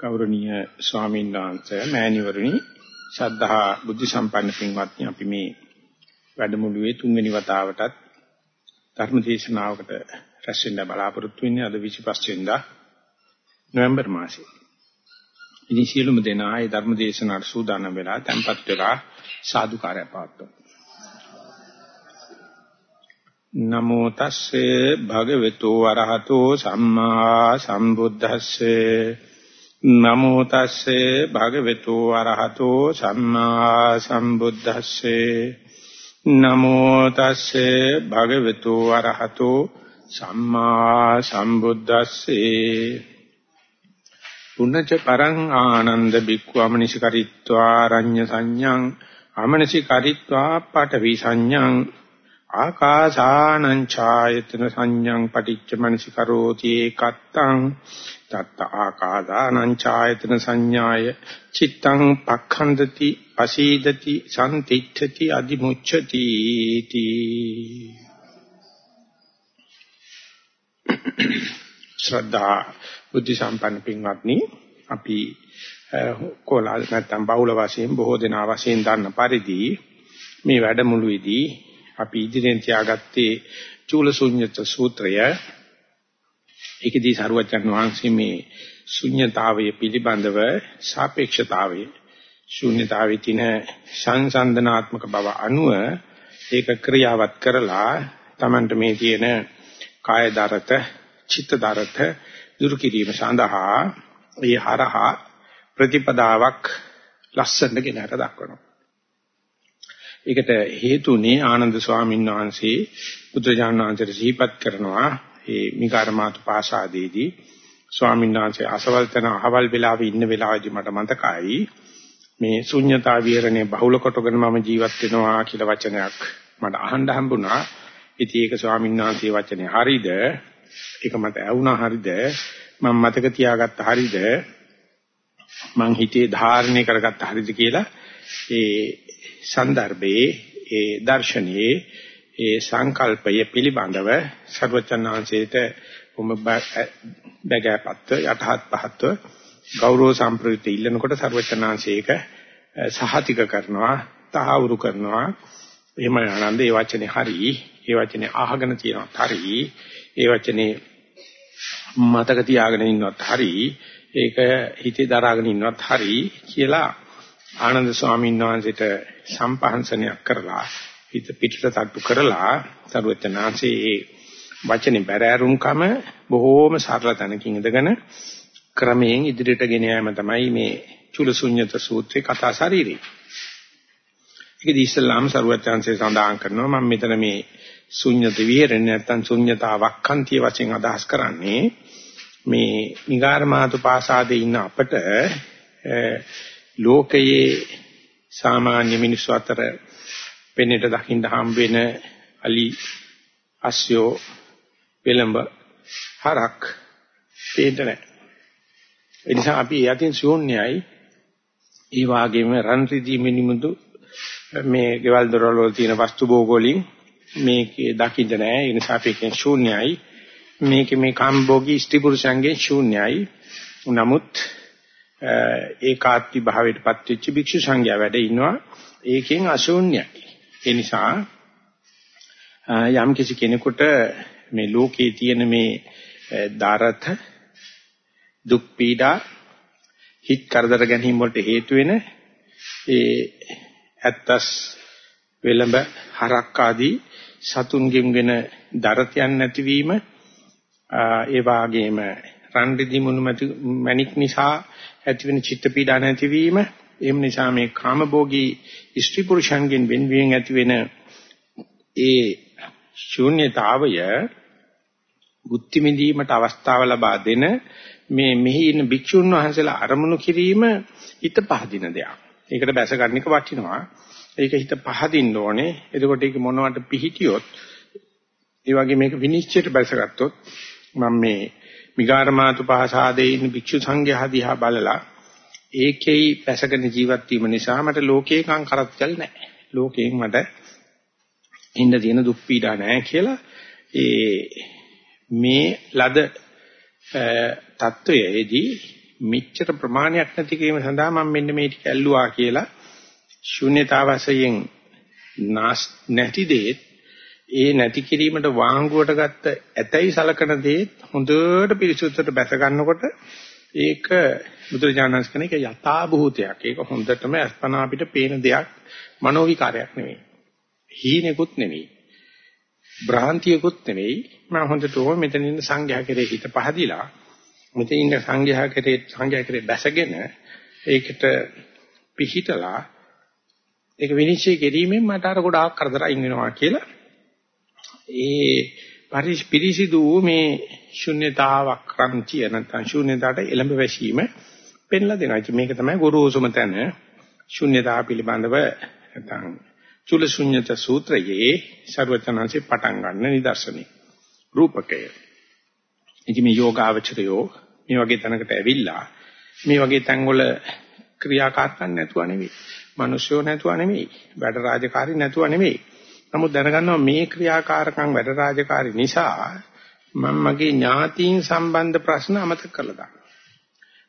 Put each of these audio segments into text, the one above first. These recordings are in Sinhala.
ගෞරවනීය ස්වාමීන් වහන්සේ මෑණිවරණි ශ්‍රද්ධා බුද්ධ සම්පන්න පින්වත්නි අපි මේ වැඩමුළුවේ තුන්වෙනි වතාවටත් ධර්ම දේශනාවකට රැස් වෙන්න බලාපොරොත්තු වෙන්නේ අද 25 වෙනිදා නොවැම්බර් මාසයේ. ඉතින් සියලුම දෙනා ඒ ධර්ම දේශනාවට සූදානම් වෙලා tempත් වෙලා සාදුකාරය පවත්වමු. නමෝ තස්සේ භගවතු වරහතෝ සම්මා සම්බුද්දස්සේ නමෝ තස්සේ භගවතු වරහතෝ සම්මා සම්බුද්දස්සේ. නමෝ තස්සේ භගවතු වරහතෝ සම්මා සම්බුද්දස්සේ. පුනච්ච පරං ආනන්ද බික්ඛු අමනිසිකරිත්වා රඤ්‍ය සංඥං අමනිසිකරිත්වා පඨවි සංඥං ආකාසානං ඡායතන සංඥං පටිච්ච මනසිකරෝති ඒකත්තං තත්ත ආකාසානං ඡායතන සංඥාය චිත්තං පක්ඛන්දති අසීදති සම්තිච්ඡති අදිමුච්ඡති තී. ශ්‍රද්ධා බුද්ධ සම්පන්න පින්වත්නි අපි කොලාල් නැත්තම් බහුල වශයෙන් බොහෝ දෙනා වශයෙන් දන්න පරිදි මේ වැඩමුළුවේදී අපි ඉදිරියෙන් තියාගත්තේ චූලශුන්්‍යත සූත්‍රය. ඒකදී සරුවචන් වහන්සේ මේ ශුන්්‍යතාවය පිළිබඳව සාපේක්ෂතාවය ශුන්්‍යතාවයේ තියෙන සංසන්දනාත්මක බව අනුව ඒක ක්‍රියාවත් කරලා Tamanට මේ තියෙන කාය දරත, චිත්ත දරත දුරු කිරීම සඳහා ඒ හරහා ප්‍රතිපදාවක් ලස්සනට ගෙනහැර දක්වනවා. ඒකට හේතුනේ ආනන්ද ස්වාමීන් වහන්සේ බුදුරජාණන් වහන්සේට සිහිපත් කරනවා ඒ මිකාරමාතු පාසාදීදී ස්වාමීන් වහන්සේ අසවල් තන අහවල් වෙලාවේ ඉන්න වෙලාවේදී මට මතකයි මේ ශුන්්‍යතා විහරණය බහුල කොටගෙන මම ජීවත් වෙනවා කියලා වචනයක් මට අහන්න හම්බුණා. ඉතින් ඒක ස්වාමීන් වහන්සේ වචනේ හරිද? ඒක මට ඇහුණා හරිද? මම මතක තියාගත්ත හරිද? මං හිතේ ධාරණය කරගත්ත හරිද කියලා ඒ සන්දර්භයේ ඒ දර්ශනයේ ඒ සංකල්පය පිළිබඳව සර්වචන්නාංශයට උම බගෑපත් යටහත් පහත් ගෞරව සම්ප්‍රයුක්ත ඉල්ලනකොට සර්වචන්නාංශයක සහතික කරනවා තහවුරු කරනවා. එහෙම ආනන්ද ඒ වචනේ හරි ඒ වචනේ අහගෙන තියෙනවත් හරි ඒ වචනේ මතක තියාගෙන ඉන්නවත් හරි ඒක හිතේ දරාගෙන ඉන්නවත් හරි කියලා ආනන්ද ස්වාමීන් වහන්සේට සම්පහන්සනයක් කරලා හිත පිටට තට්ටු කරලා සරුවචනාංශේ ඒ වචනේ බැරෑරුම්කම බොහෝම සරල තැනකින් ඉඳගෙන ක්‍රමයෙන් ඉදිරියට ගෙන යාම තමයි මේ චුලසුඤ්ඤත සූත්‍රේ කතා ශරීරේ. ඒකදී ඉස්ලාම් සරුවචනාංශේ සඳහන් කරනවා මම මෙතන මේ ශුන්්‍යත විහෙරණ නැත්තම් ශුන්්‍යතාවක්ඛන්තිය වශයෙන් අදහස් කරන්නේ මේ නිගාරමාතු පාසාදේ ඉන්න අපට ලෝකයේ සාමාන්‍ය මිනිස්සු අතර පෙනෙට දකින්න හම් වෙන අලි අස්යෝ පෙළඹ හරක් පේන්න නැහැ. ඒ නිසා අපි යටින් ශූන්‍යයි ඒ වාගේම රන් රිදී මිනිමුතු මේ ගෙවල් දොරවල් වල තියෙන වස්තු භෝගෝලින් මේකේ දකින්න නැහැ. ඒ නිසා අපි කියන ශූන්‍යයි. මේකේ මේ කාම්භෝගී ස්ත්‍රී පුරුෂයන්ගේ ශූන්‍යයි. නමුත් ඒකාත්ති භාවයටපත් වෙච්ච භික්ෂු සංඝයා වැඩ ඉන්නවා. ඒකෙන් අශූන්‍යයි. ඒ නිසා යම් කිසි කෙනෙකුට මේ ලෝකයේ තියෙන මේ දාරත දුක් පීඩා හිත් කරදර ගැනීම වලට හේතු වෙන ඒ ඇත්තස් වෙලඹ හරක් ආදී සතුන්ගෙන් වෙන දරතයන් නැතිවීම ඒ වාගේම රන් රිදි මුණු මැණික් නිසා ඇතිවෙන චිත්ත පීඩා නැතිවීම එහෙම නිසා මේ කාමභෝගී ස්ත්‍රී පුරුෂයන්ගෙන් වෙන්වීම ඇතිවෙන ඒ ශූන්‍යතාවය බුද්ධි මිදීමට අවස්ථාව ලබා දෙන මේ මෙහි ඉන්න භික්ෂුන් වහන්සේලා අරමුණු කිරීම හිත පහදින දෙයක්. ඒකට බැස ගන්න එක වටිනවා. ඒක හිත පහදින්න ඕනේ. එතකොට ඒක මොනවට පිහිටියොත් ඒ වගේ මේක විනිශ්චයට බැසගත්තොත් මම මේ මිගාරමාතු පහසාදේ ඉන්න භික්ෂු සංඝයා දිහා බලලා ඒකෙයි පැසගෙන ජීවත් වීම නිසා මට ලෝකේ කම් කරත්තල් නැහැ. ලෝකයෙන් මට ඉන්න තියෙන දුක් පීඩා නැහැ කියලා ඒ මේ ලද තත්වයේදී මෙච්චර ප්‍රමාණයක් නැති කිරීම සඳහා මම මෙන්න මේ ටික ඇල්ලුවා කියලා ශුන්‍යතාවසයෙන් නැති දෙත් ඒ නැති කිරීමට වාංගුවට ගත්ත ඇතයි සලකන දේ හොඳට පිරිසුදුට බැස ගන්නකොට ඒක බුදුරජාණන්ස් කෙනෙක් යථා භූතයක්. ඒක හොඳටම අස්පනා අපිට පේන දෙයක් මනෝ විකාරයක් නෙවෙයි. හීනෙකුත් නෙවෙයි. භ්‍රාන්තියකුත් නෙවෙයි. මම හොඳට ඕම මෙතන ඉන්න සංඝයා කෙරේ හිත පහදිලා මෙතන ඉන්න සංඝයා කෙරේ සංඝයා කෙරේ බැසගෙන ඒකට පිහිටලා ඒක විනිශ්චය කිරීමෙන් මට අර ගොඩාක් කරදර අයින් වෙනවා කියලා ඒ පරිස් පිරිසිදු වූ මේ ශුන්්‍යතාවක් ක්‍රන්තිය නැත්නම් ශුන්‍යතාවට එළඹ වැසීම පෙන්ලා දෙනවා. ඉතින් මේක තමයි ගොරෝසුම තැන ශුන්‍යතාව පිළිබඳව නැත්නම් චුල ශුන්‍යත සූත්‍රයේ ਸਰවචනanse පටන් ගන්න නිදර්ශනයි. රූපකය. ඉතින් මේ යෝගාවචරයෝ මේ වගේ තැනකට ඇවිල්ලා මේ වගේ තැන්වල ක්‍රියාකාරකම් නැතුව නෙවෙයි. මිනිස්සුෝ නැතුව නෙවෙයි. වැඩ රාජකාරී නැතුව නෙවෙයි. නමුත් දැනගන්නවා මේ ක්‍රියාකාරකම් වැඩ රාජකාරී නිසා මම මගේ ඥාතීන් සම්බන්ධ ප්‍රශ්න අමතක කරලා දානවා.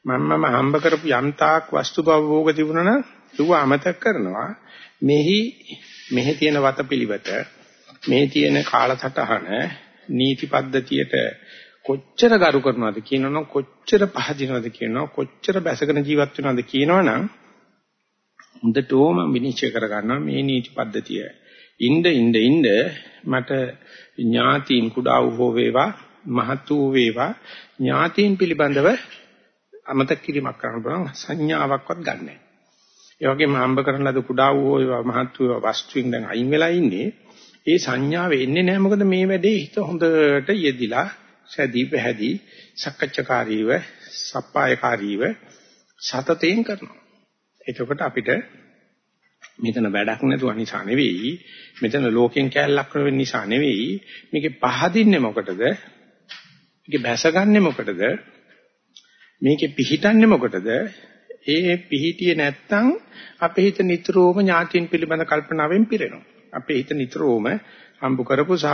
මම මම හම්බ කරපු යම්තාක් වස්තු භෝග තිබුණා නම් ඒව අමතක කරනවා. මෙහි මෙහි තියෙන වතපිලිවෙත මේ තියෙන කාලසටහන නීති පද්ධතියට කොච්චර ගරු කරනවද කියනවනම් කොච්චර පහදිනවද කියනවා කොච්චර බැසගෙන ජීවත් වෙනවද කියනවනම් හොඳටම විනිශ්චය කරගන්නවා මේ නීති පද්ධතිය ඉnde ඉnde ඉnde මට ඥාතීන් කුඩා වූ වේවා මහත් වූ වේවා ඥාතීන් පිළිබඳව අමතක කිරීමක් කරන්න බලන සංඥාවක්වත් ගන්නෑ. ඒ වගේම හම්බ කරන ලද කුඩා වූ වේවා මහත් වූ වස්තුන් දැන් අයින් වෙලා ඉන්නේ. ඒ සංඥාව එන්නේ නැහැ මොකද මේ වැඩේ හිත හොඳට යෙදිලා සැදී පැහැදී සක්කච්ඡකාරීව සප්පායකාරීව සතතෙන් කරනවා. එතකොට අපිට මෙතන වැඩක් නැතුව නිසා නෙවෙයි මෙතන ලෝකෙන් කැලලක් වෙන නිසා නෙවෙයි මේකේ පහදින්නේ මොකටද? මේකේ බැසගන්නේ මොකටද? මේකේ පිහිටන්නේ මොකටද? ඒ පිහිටියේ නැත්තම් අපේ හිත නිතරම ඥාතියින් පිළිබඳ කල්පනාවෙන් පිරෙනවා. අපේ හිත නිතරම හම්බ කරපු සහ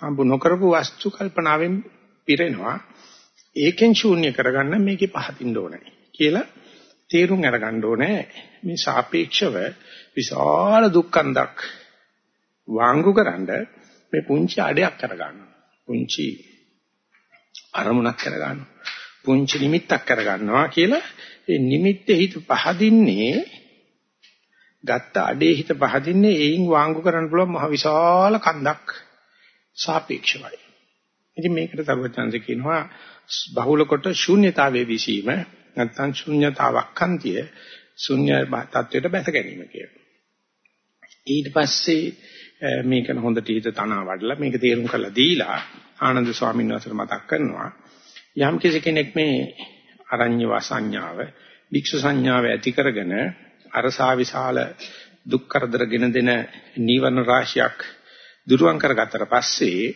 හම්බ නොකරපු වස්තු කල්පනාවෙන් පිරෙනවා. ඒකෙන් ශූන්‍ය කරගන්න මේකේ පහදින්න ඕනේ කියලා තේරුම් අරගන්න ඕනේ මේ සාපේක්ෂව විශාල දුක්ඛන්දක් වාංගුකරනද මේ පුංචි අඩයක් කරගන්න. පුංචි අරමුණක් කරගන්න. පුංචි නිමිත්තක් කරගන්නවා කියලා ඒ නිමිත්තේ හිත පහදින්නේ ගත්ත අඩේ හිත පහදින්නේ ඒයින් වාංගු කරන්න පුළුවන් මහ විශාල කන්දක් සාපේක්ෂවයි. ඉතින් මේකට තරුවචන්ද කියනවා බහුල කොට ශූන්‍යතාවයේ විසීම නැත්නම් ශූන්‍යතාවක් කන්තිය ශූන්‍ය තත්වයට බැස ගැනීම කියලා. ඊට පස්සේ මේක හොඳට හිත තනවා වඩලා මේක තේරුම් කරලා දීලා ආනන්ද ස්වාමීන් වහන්සේ මතක් කරනවා යම් කෙනෙක් මේ අරඤ්‍ය වාසඤ්ඤාව වික්ෂ සංඥාව ඇති කරගෙන අරසා විශාල දුක් කරදරගෙන දෙන නීවරණ රාශියක් දුරුවන් කරගත්තට පස්සේ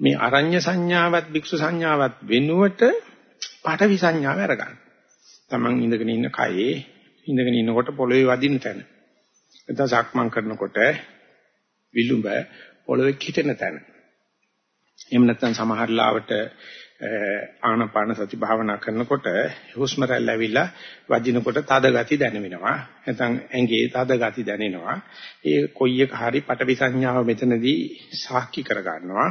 මේ අරඤ්‍ය සංඥාවත් වික්ෂ සංඥාවත් වෙනුවට පාඨවි සංඥාව අරගන්න. Taman ඉඳගෙන ඉන්න කයේ ඉඳගෙන ඉන්නකොට පොළවේ වදින තැන. නැත්නම් සක්මන් කරනකොට විලුඹ පොළවේ කිටෙන තැන. එහෙම නැත්නම් සමහර ලාවට ආනපාන සති භාවනා කරනකොට හුස්ම රැල්ල ඇවිල්ලා වදිනකොට තද ගති දැනෙනවා. නැත්නම් ඇඟේ තද ගති දැනෙනවා. ඒ කොයි එක හරි පටවි සංඥාව මෙතනදී සාක්ෂි කර ගන්නවා.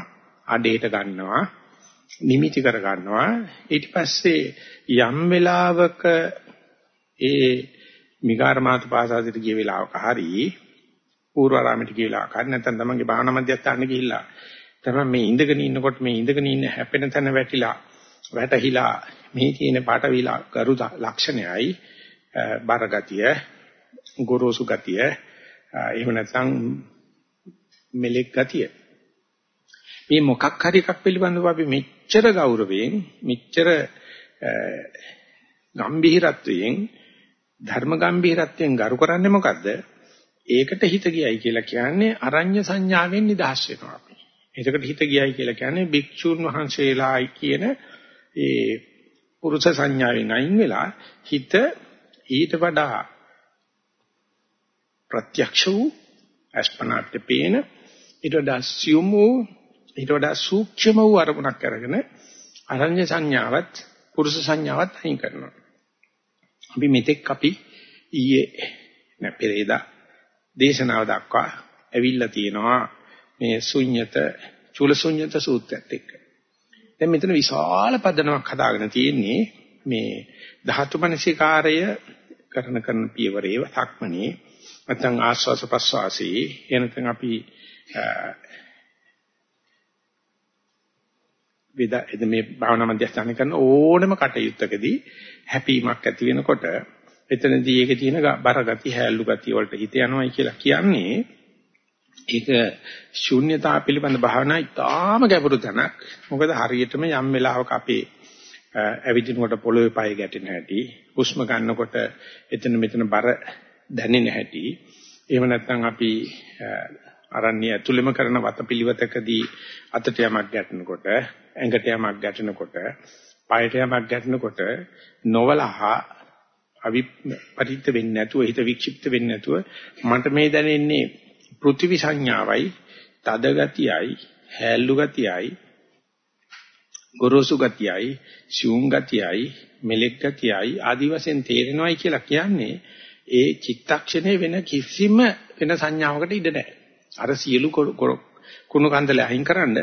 අඩේට ගන්නවා. නිමිති කර ගන්නවා. ඊට පස්සේ යම් වෙලාවක ඒ මිගාරමාත පාසාදිට ගිය වෙලාවක හරි පූර්වාරාමයට ගිය වෙලාවක හරි නැත්නම් තමන්ගේ භාවනා මධ්‍යස්ථානෙ ගිහිල්ලා තමයි මේ ඉඳගෙන ඉන්නකොට මේ ඉඳගෙන ඉන්න හැපෙන තැන වැටිලා වැටහිලා මේ තියෙන පාට විලා කරු ලක්ෂණයයි බරගතිය ගොරෝසු ගතිය එහෙම නැත්නම් මෙලෙක් ගතිය මේ මොකක් හරි එකක් පිළිබඳව අපි මෙච්චර ගෞරවයෙන් මෙච්චර ගම්භීරත්වයෙන් ධර්ම ගැඹීරත්වයෙන් ගරු කරන්නේ මොකද්ද? ඒකට හිත ගියයි කියලා කියන්නේ අරඤ්‍ය සංඥාවෙන් නිදහස් වෙනවා අපි. ඒකට හිත ගියයි කියලා කියන්නේ භික්ෂුන් වහන්සේලායි කියන ඒ පුරුෂ සංඥාවෙන් අයින් වෙලා හිත ඊට වඩා ප්‍රත්‍යක්ෂ වූ අස්පනාට පේන ඊට වඩා සියුම් වූ ඊට වඩා සූක්ෂම වූ අරමුණක් අරගෙන අරඤ්‍ය සංඥාවත් පුරුෂ සංඥාවත් අයින් කරනවා. අපි මෙතෙක් අපි ඊයේ නැ පෙරේදා දේශනාව දක්වා ඇවිල්ලා තියෙනවා මේ ශුන්්‍යත චුලශුන්්‍යත සූත්‍රයත් එක්ක. දැන් මෙතන විශාල පදනමක් හදාගෙන තියෙන්නේ මේ ධාතු මනසිකාරය කරන කරන පියවරේ සක්මනේ නැත්නම් ආස්වාස ප්‍රස්වාසී එනතන් අපි වේද එද මේ භාවනා මධ්‍යස්ථාන කරන ඕනම කටයුත්තකදී හැපීමක් ඇති වෙනකොට එතනදී ඒකේ තියෙන බර ගති හැල්ලු ගති වලට හිත යනවායි කියලා කියන්නේ ඒක ශූන්‍යතාව පිළිබඳ භාවනා ඉතාම ගැඹුරු තැනක්. මොකද හරියටම යම් වෙලාවක අපේ ඇවිදිනකොට පොළොවේ පය ගැටෙන හැටි, හුස්ම ගන්නකොට එතන මෙතන බර දැනෙන හැටි, එහෙම නැත්නම් අපි අරණ්‍ය ඇතුළෙම කරන වතපිලිවෙතකදී අතට යමක් ගැටෙනකොට, ඇඟට යමක් ගැටෙනකොට, පයට යමක් ගැටෙනකොට නොවලහා අවිපරිත්‍ය වෙන්නේ නැතුව හිත වික්ෂිප්ත වෙන්නේ නැතුව මට මේ දැනෙන්නේ පෘථිවි සංඥාවයි තද ගතියයි හැල්ලු ගතියයි ගොරෝසු ගතියයි ශූන් ගතියයි මෙලෙක් ගතියයි ආදි වශයෙන් තේරෙනවයි කියලා කියන්නේ ඒ චිත්තක්ෂණේ වෙන කිසිම වෙන සංඥාවකට ඉඩ නැහැ. අර සියලු කුණු කන්දල අහිං කරන්න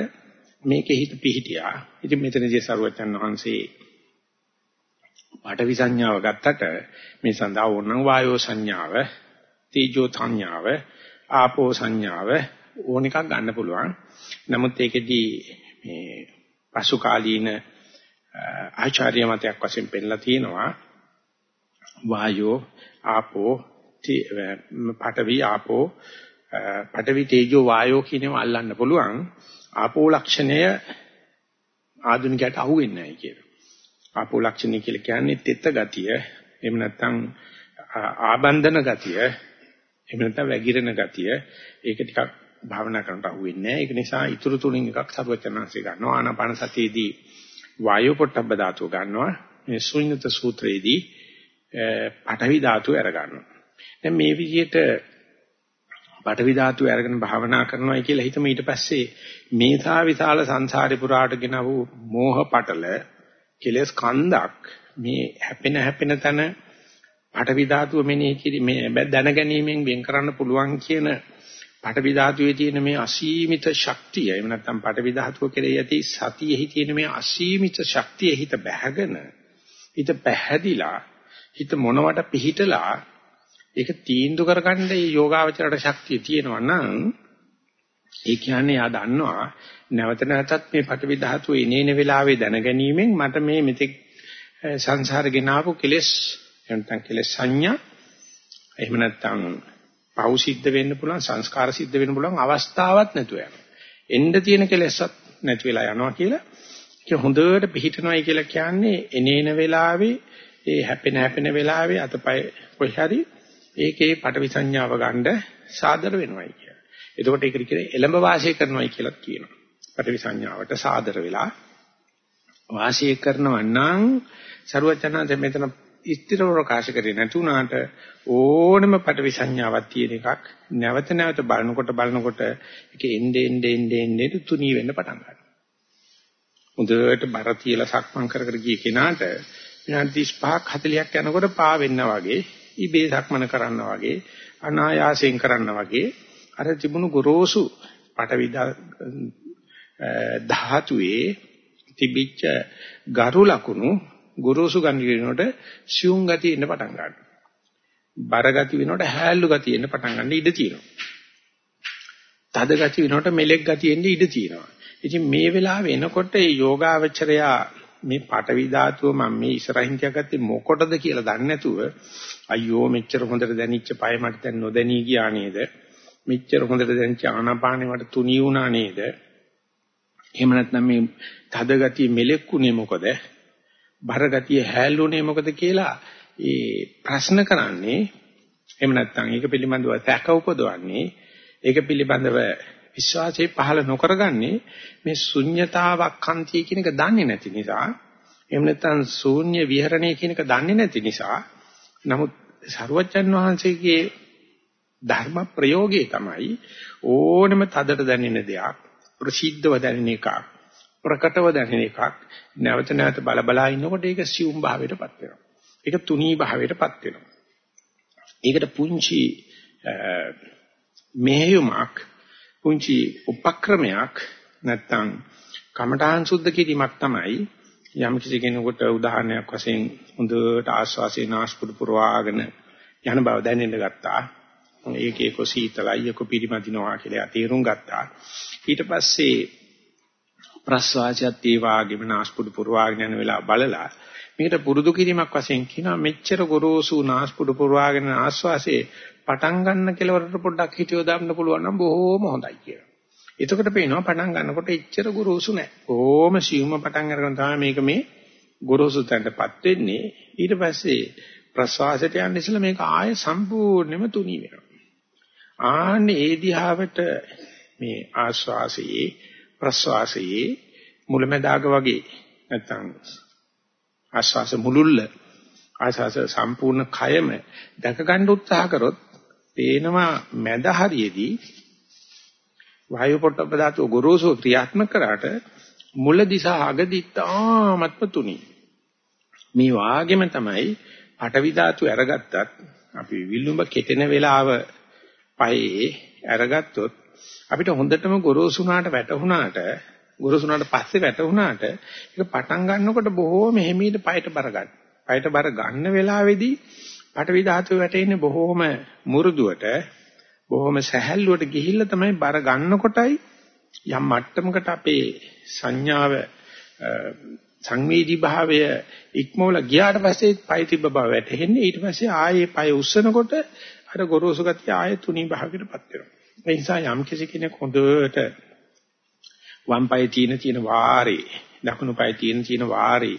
මේකේ හිත පිහිටියා. ඉතින් මෙතනදී සරුවචන් වහන්සේ පාඨවි සංඥාව ගත්තට මේ සඳහා ඕනනම් වායෝ සංඥාව, තීජෝ සංඥාව, ආපෝ සංඥාව ඕන එකක් ගන්න පුළුවන්. නමුත් ඒකෙදී මේ පසු කාලීන ආචාර්ය මතයක් වශයෙන් පෙන්නලා තියෙනවා වායෝ ආපෝ පඨවි ආපෝ පඨවි තේජෝ වායෝ කියනවා අල්ලන්න පුළුවන් ආපෝ ලක්ෂණය ආධුනිකයට අහු වෙන්නේ නැහැ කියලා. ආපෝ ලක්ෂණය කියලා කියන්නේ තෙත ගතිය, එහෙම නැත්නම් ආබන්ධන ගතිය, එහෙම නැත්නම් වැగిරෙන ගතිය. ඒක ටිකක් භාවනා කරනට අහු වෙන්නේ නැහැ. ඒක නිසා ඊතුරු තුنين එකක් සරුවචනාංශය ගන්නවා. ආනාපාන සතියේදී වායෝ පොට්ටබ්බ ධාතුව ගන්නවා. මේ ශුන්‍යත සූත්‍රයේදී පඨවි ධාතුව අර ගන්නවා. දැන් මේ විදිහට පඨවි ධාතුව අරගෙන භාවනා කරනවායි කියලා හිතම. ඊට පස්සේ මේසා විශාල සංසාරේ පුරාට ගෙන වූ මෝහ පටල කෙලස් කන්දක් මේ හැපෙන හැපෙන තන පඨවි ධාතුව මෙනෙහි කිරි මේ දැන ගැනීමෙන් වෙන් කරන්න පුළුවන් කියන පඨවි ධාතුවේ තියෙන මේ අසීමිත ශක්තිය එහෙම නැත්නම් පඨවි ධාතුව කෙරෙහි ඇති සතියෙහි තියෙන මේ අසීමිත ශක්තිය හිත බැහැගෙන හිත පැහැදිලා හිත මොනවට පිහිටලා ඒක තීන්දුව කරගන්න මේ යෝගාවචරයට ශක්තිය තියෙනවා නම් ඒ කියන්නේ යා දන්නවා නැවත නැවතත් මේ පඨවි ධාතුව එනේන වෙලාවේ දැනගැනීමෙන් මට මේ මෙතෙක් සංසාරේ ගෙනාවු කෙලෙස් නැත්නම් කෙලෙස් සංඥා එහෙම නැත්නම් පව් සිද්ධ වෙන්න පුළුවන් සංස්කාර සිද්ධ වෙන්න පුළුවන් අවස්ථාවක් නැතුව යනවා. එන්න තියෙන කෙලෙසත් නැති වෙලා යනවා කියලා ඒක හොඳට පිළිහිටනවායි කියලා කියන්නේ එනේන වෙලාවේ ඒ හැපෙන හැපෙන වෙලාවේ අතපය කොයි හරි ඒකේ පටවි සංඥාව ගන්න සාදර වෙනවායි කියලා. එතකොට ඒක කියන්නේ එළඹ වාසය කරනවායි කියලා කියනවා. පටවි සංඥාවට සාදර වෙලා වාසය කරනවා නම් ਸਰුවචනාංශ මෙතන ස්ථිරව ප්‍රකාශ කරේ නැතුණාට ඕනම පටවි සංඥාවක් තියෙන එකක් නැවත නැවත බලනකොට බලනකොට ඒක එnde ende ende ende තුනී වෙන්න පටන් ගන්නවා. හොඳට බර තියලා සක්මන් කර කර ගිය කෙනාට විනාඩි 35ක් 40ක් යනකොට පා වෙන්න වගේ ඉබේ සක්මන කරන්න වගේ අනායාසයෙන් කරන්න වගේ අර තිබුණු ගොරෝසු පටවි ධාතුවේ තිබිච්ච ගරු ලකුණු ගොරෝසු ගන්න වෙනකොට සියුම් ගතිය එන්න පටන් ගන්නවා. බර ගතිය වෙනකොට හැල්ලු ගතිය එන්න පටන් ගන්න ඉඩ තියෙනවා. තද ගතිය වෙනකොට මෙලෙක් ගතිය එන්න ඉඩ තියෙනවා. ඉතින් මේ වෙලාව එනකොට මේ යෝගාවචරයා මේ පටවි ධාතුව මම මේ ඉස්සරහින් තියාගත්තේ මොකටද කියලා දන්නේ නැතුව අයියෝ මෙච්චර හොඳට දැනිච්ච පය මට දැන් නොදැනී ගියා නේද? මෙච්චර හොඳට දැනිච්ච ආනාපානෙ මට තුනී වුණා නේද? එහෙම නැත්නම් මේ තද ගතිය මෙලෙක්ුනේ මොකද? බර ගතිය හැල්ුනේ මොකද කියලා ඒ ප්‍රශ්න කරන්නේ එහෙම නැත්නම් ඒක පිළිබඳව තැක උපදවන්නේ ඒක පිළිබඳව විශ්වාසය පහළ නොකරගන්නේ මේ ශුන්්‍යතාවක් කන්තිය කියන එක දන්නේ නැති නිසා එහෙම නැත්නම් ශූන්‍ය විහරණය කියන එක දන්නේ නැති නිසා නමුත් සරුවච්චන් වහන්සේගේ ධර්ම ප්‍රයෝගය තමයි ඕනෙම තදට දැනෙන දෙයක් ප්‍රසිද්ධව දැනෙන එකක් ප්‍රකටව දැනෙන එකක් නැවත නැවත බල බලා ඉන්නකොට ඒක සියුම් භාවයටපත් වෙනවා. ඒක තුනී භාවයටපත් වෙනවා. ඒකට පුංචි මෙහෙයුමක් පුංචි උපක්‍රමයක් නැත්තම් කමඨාන් සුද්ධ කිරීමක් තමයි යම් කිසි කෙනෙකුට උදාහරණයක් වශයෙන් හොඳට ආස්වාසේ නාස්පුඩු පුරවාගෙන යන බව දැනෙන්න ගත්තා. ඒකේ කොසීතලයි යක පිරිමදිනවා කියලා තේරුම් ගත්තා. ඊට පස්සේ ප්‍රස්වාසයත් ඒ වාගේම නාස්පුඩු පුරවාගෙන යන වෙලාව බලලා මේකට පුරුදු කිරීමක් වශයෙන් කියනවා මෙච්චර ගොරෝසු නාස්පුඩු පුරවාගෙන ආස්වාසේ පටන් ගන්න කෙලවරට පොඩ්ඩක් හිතියෝ දාන්න පුළුවන් නම් බොහෝම හොඳයි කියලා. එතකොට පේනවා පටන් ගන්නකොට එච්චර ගොරෝසු නැහැ. ඕම සියුම පටන් අරගෙන තමයි මේක මේ ගොරෝසු තැනටපත් වෙන්නේ. ඊට පස්සේ ප්‍රසවාසයට යන්න ඉස්සෙල්ලා මේක ආයෙ සම්පූර්ණයෙන්ම තුනී වෙනවා. ආන්නේ ඒ දිහාවට මේ ආස්වාසයේ ප්‍රස්වාසයේ මුලැමැදාග වගේ නැත්තම් ආස්වාස මුලුල්ල ආස්වාස සම්පූර්ණ කයම දැක ගන්න උත්සාහ කරොත් පේනවා මැද හරියේදී වායු පොට්ටබ්බ ධාතු ගොරෝසු ක්‍රියාත්මක කරාට මුල දිශා අගදී තාමත්ම තුනි මේ වාගෙම තමයි පටවි ධාතු අරගත්තත් අපි විලුඹ කෙටෙන වෙලාව පයේ අරගත්තොත් අපිට හොඳටම ගොරෝසුනාට වැටුණාට ගොරෝසුනාට පස්සේ වැටුණාට ඒක පටන් ගන්නකොට බොහෝම හිමීට පයට බර ගන්න. පයට බර ගන්න වෙලාවේදී පටවි ධාතුව වැටෙන්නේ බොහෝම මුරුදුවට බොහොම සැහැල්ලුවට ගිහිල්ලා තමයි බර ගන්නකොටයි යම් මට්ටමකට අපේ සංඥාව සංවේදී භාවය ඉක්මවල ගියාට පස්සේ පය තිබ්බ බව වැටහෙන්නේ. ඊට පස්සේ ආයේ පය උස්සනකොට අර ගොරෝසු ගතිය ආයේ තුනී භාවයකටපත් වෙනවා. ඒ නිසා යම් කිසි කෙනෙක් හොඳට වම් පායේ තියෙන තියෙන වාරේ දකුණු පායේ තියෙන තියෙන වාරේ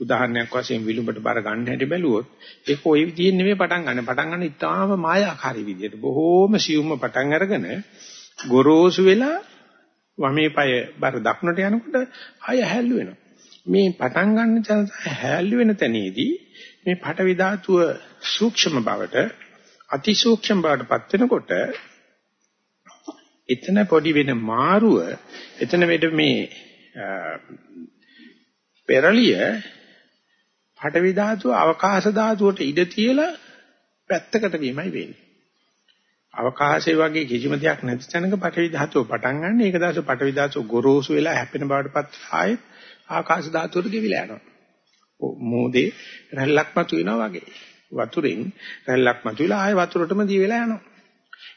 උදාහරණයක් වශයෙන් විලුඹට බර ගන්න හැටි බැලුවොත් ඒක ওই විදිහෙන් නෙමෙයි පටන් ගන්න. පටන් ගන්න ඉතාම මායාකාරී විදියට. බොහෝම සියුම්ම පටන් අරගෙන ගොරෝසු වෙලා වමේ පාය බර දකුණට යනකොට ආය හැල්ලු වෙනවා. මේ පටන් ගන්න තැන හැල්ලු වෙන තැනේදී මේ පටවි ධාතුව සූක්ෂම බවට අතිසූක්ෂම බවට පත් වෙනකොට එතන පොඩි වෙන මාරුව එතන වෙද මේ පෙරලිය පඨවි ධාතුව අවකාශ ධාතුවට ඉඩ තියලා පැත්තකට වීමයි වෙන්නේ. අවකාශය වගේ කිසිම දෙයක් නැති තැනක පඨවි ධාතුව පටන් ගන්න. ඒක දැස පඨවි ධාතුව ගොරෝසු වෙලා හැපෙන බවටපත් ආයෙත් ආකාශ ධාතුවට ගෙවිලා යනවා. මොහොතේ රැල්ලක් මතු වෙනවා වගේ. වතුරෙන් රැල්ලක් මතු වෙලා ආයෙ වතුරටම දී වෙලා යනවා.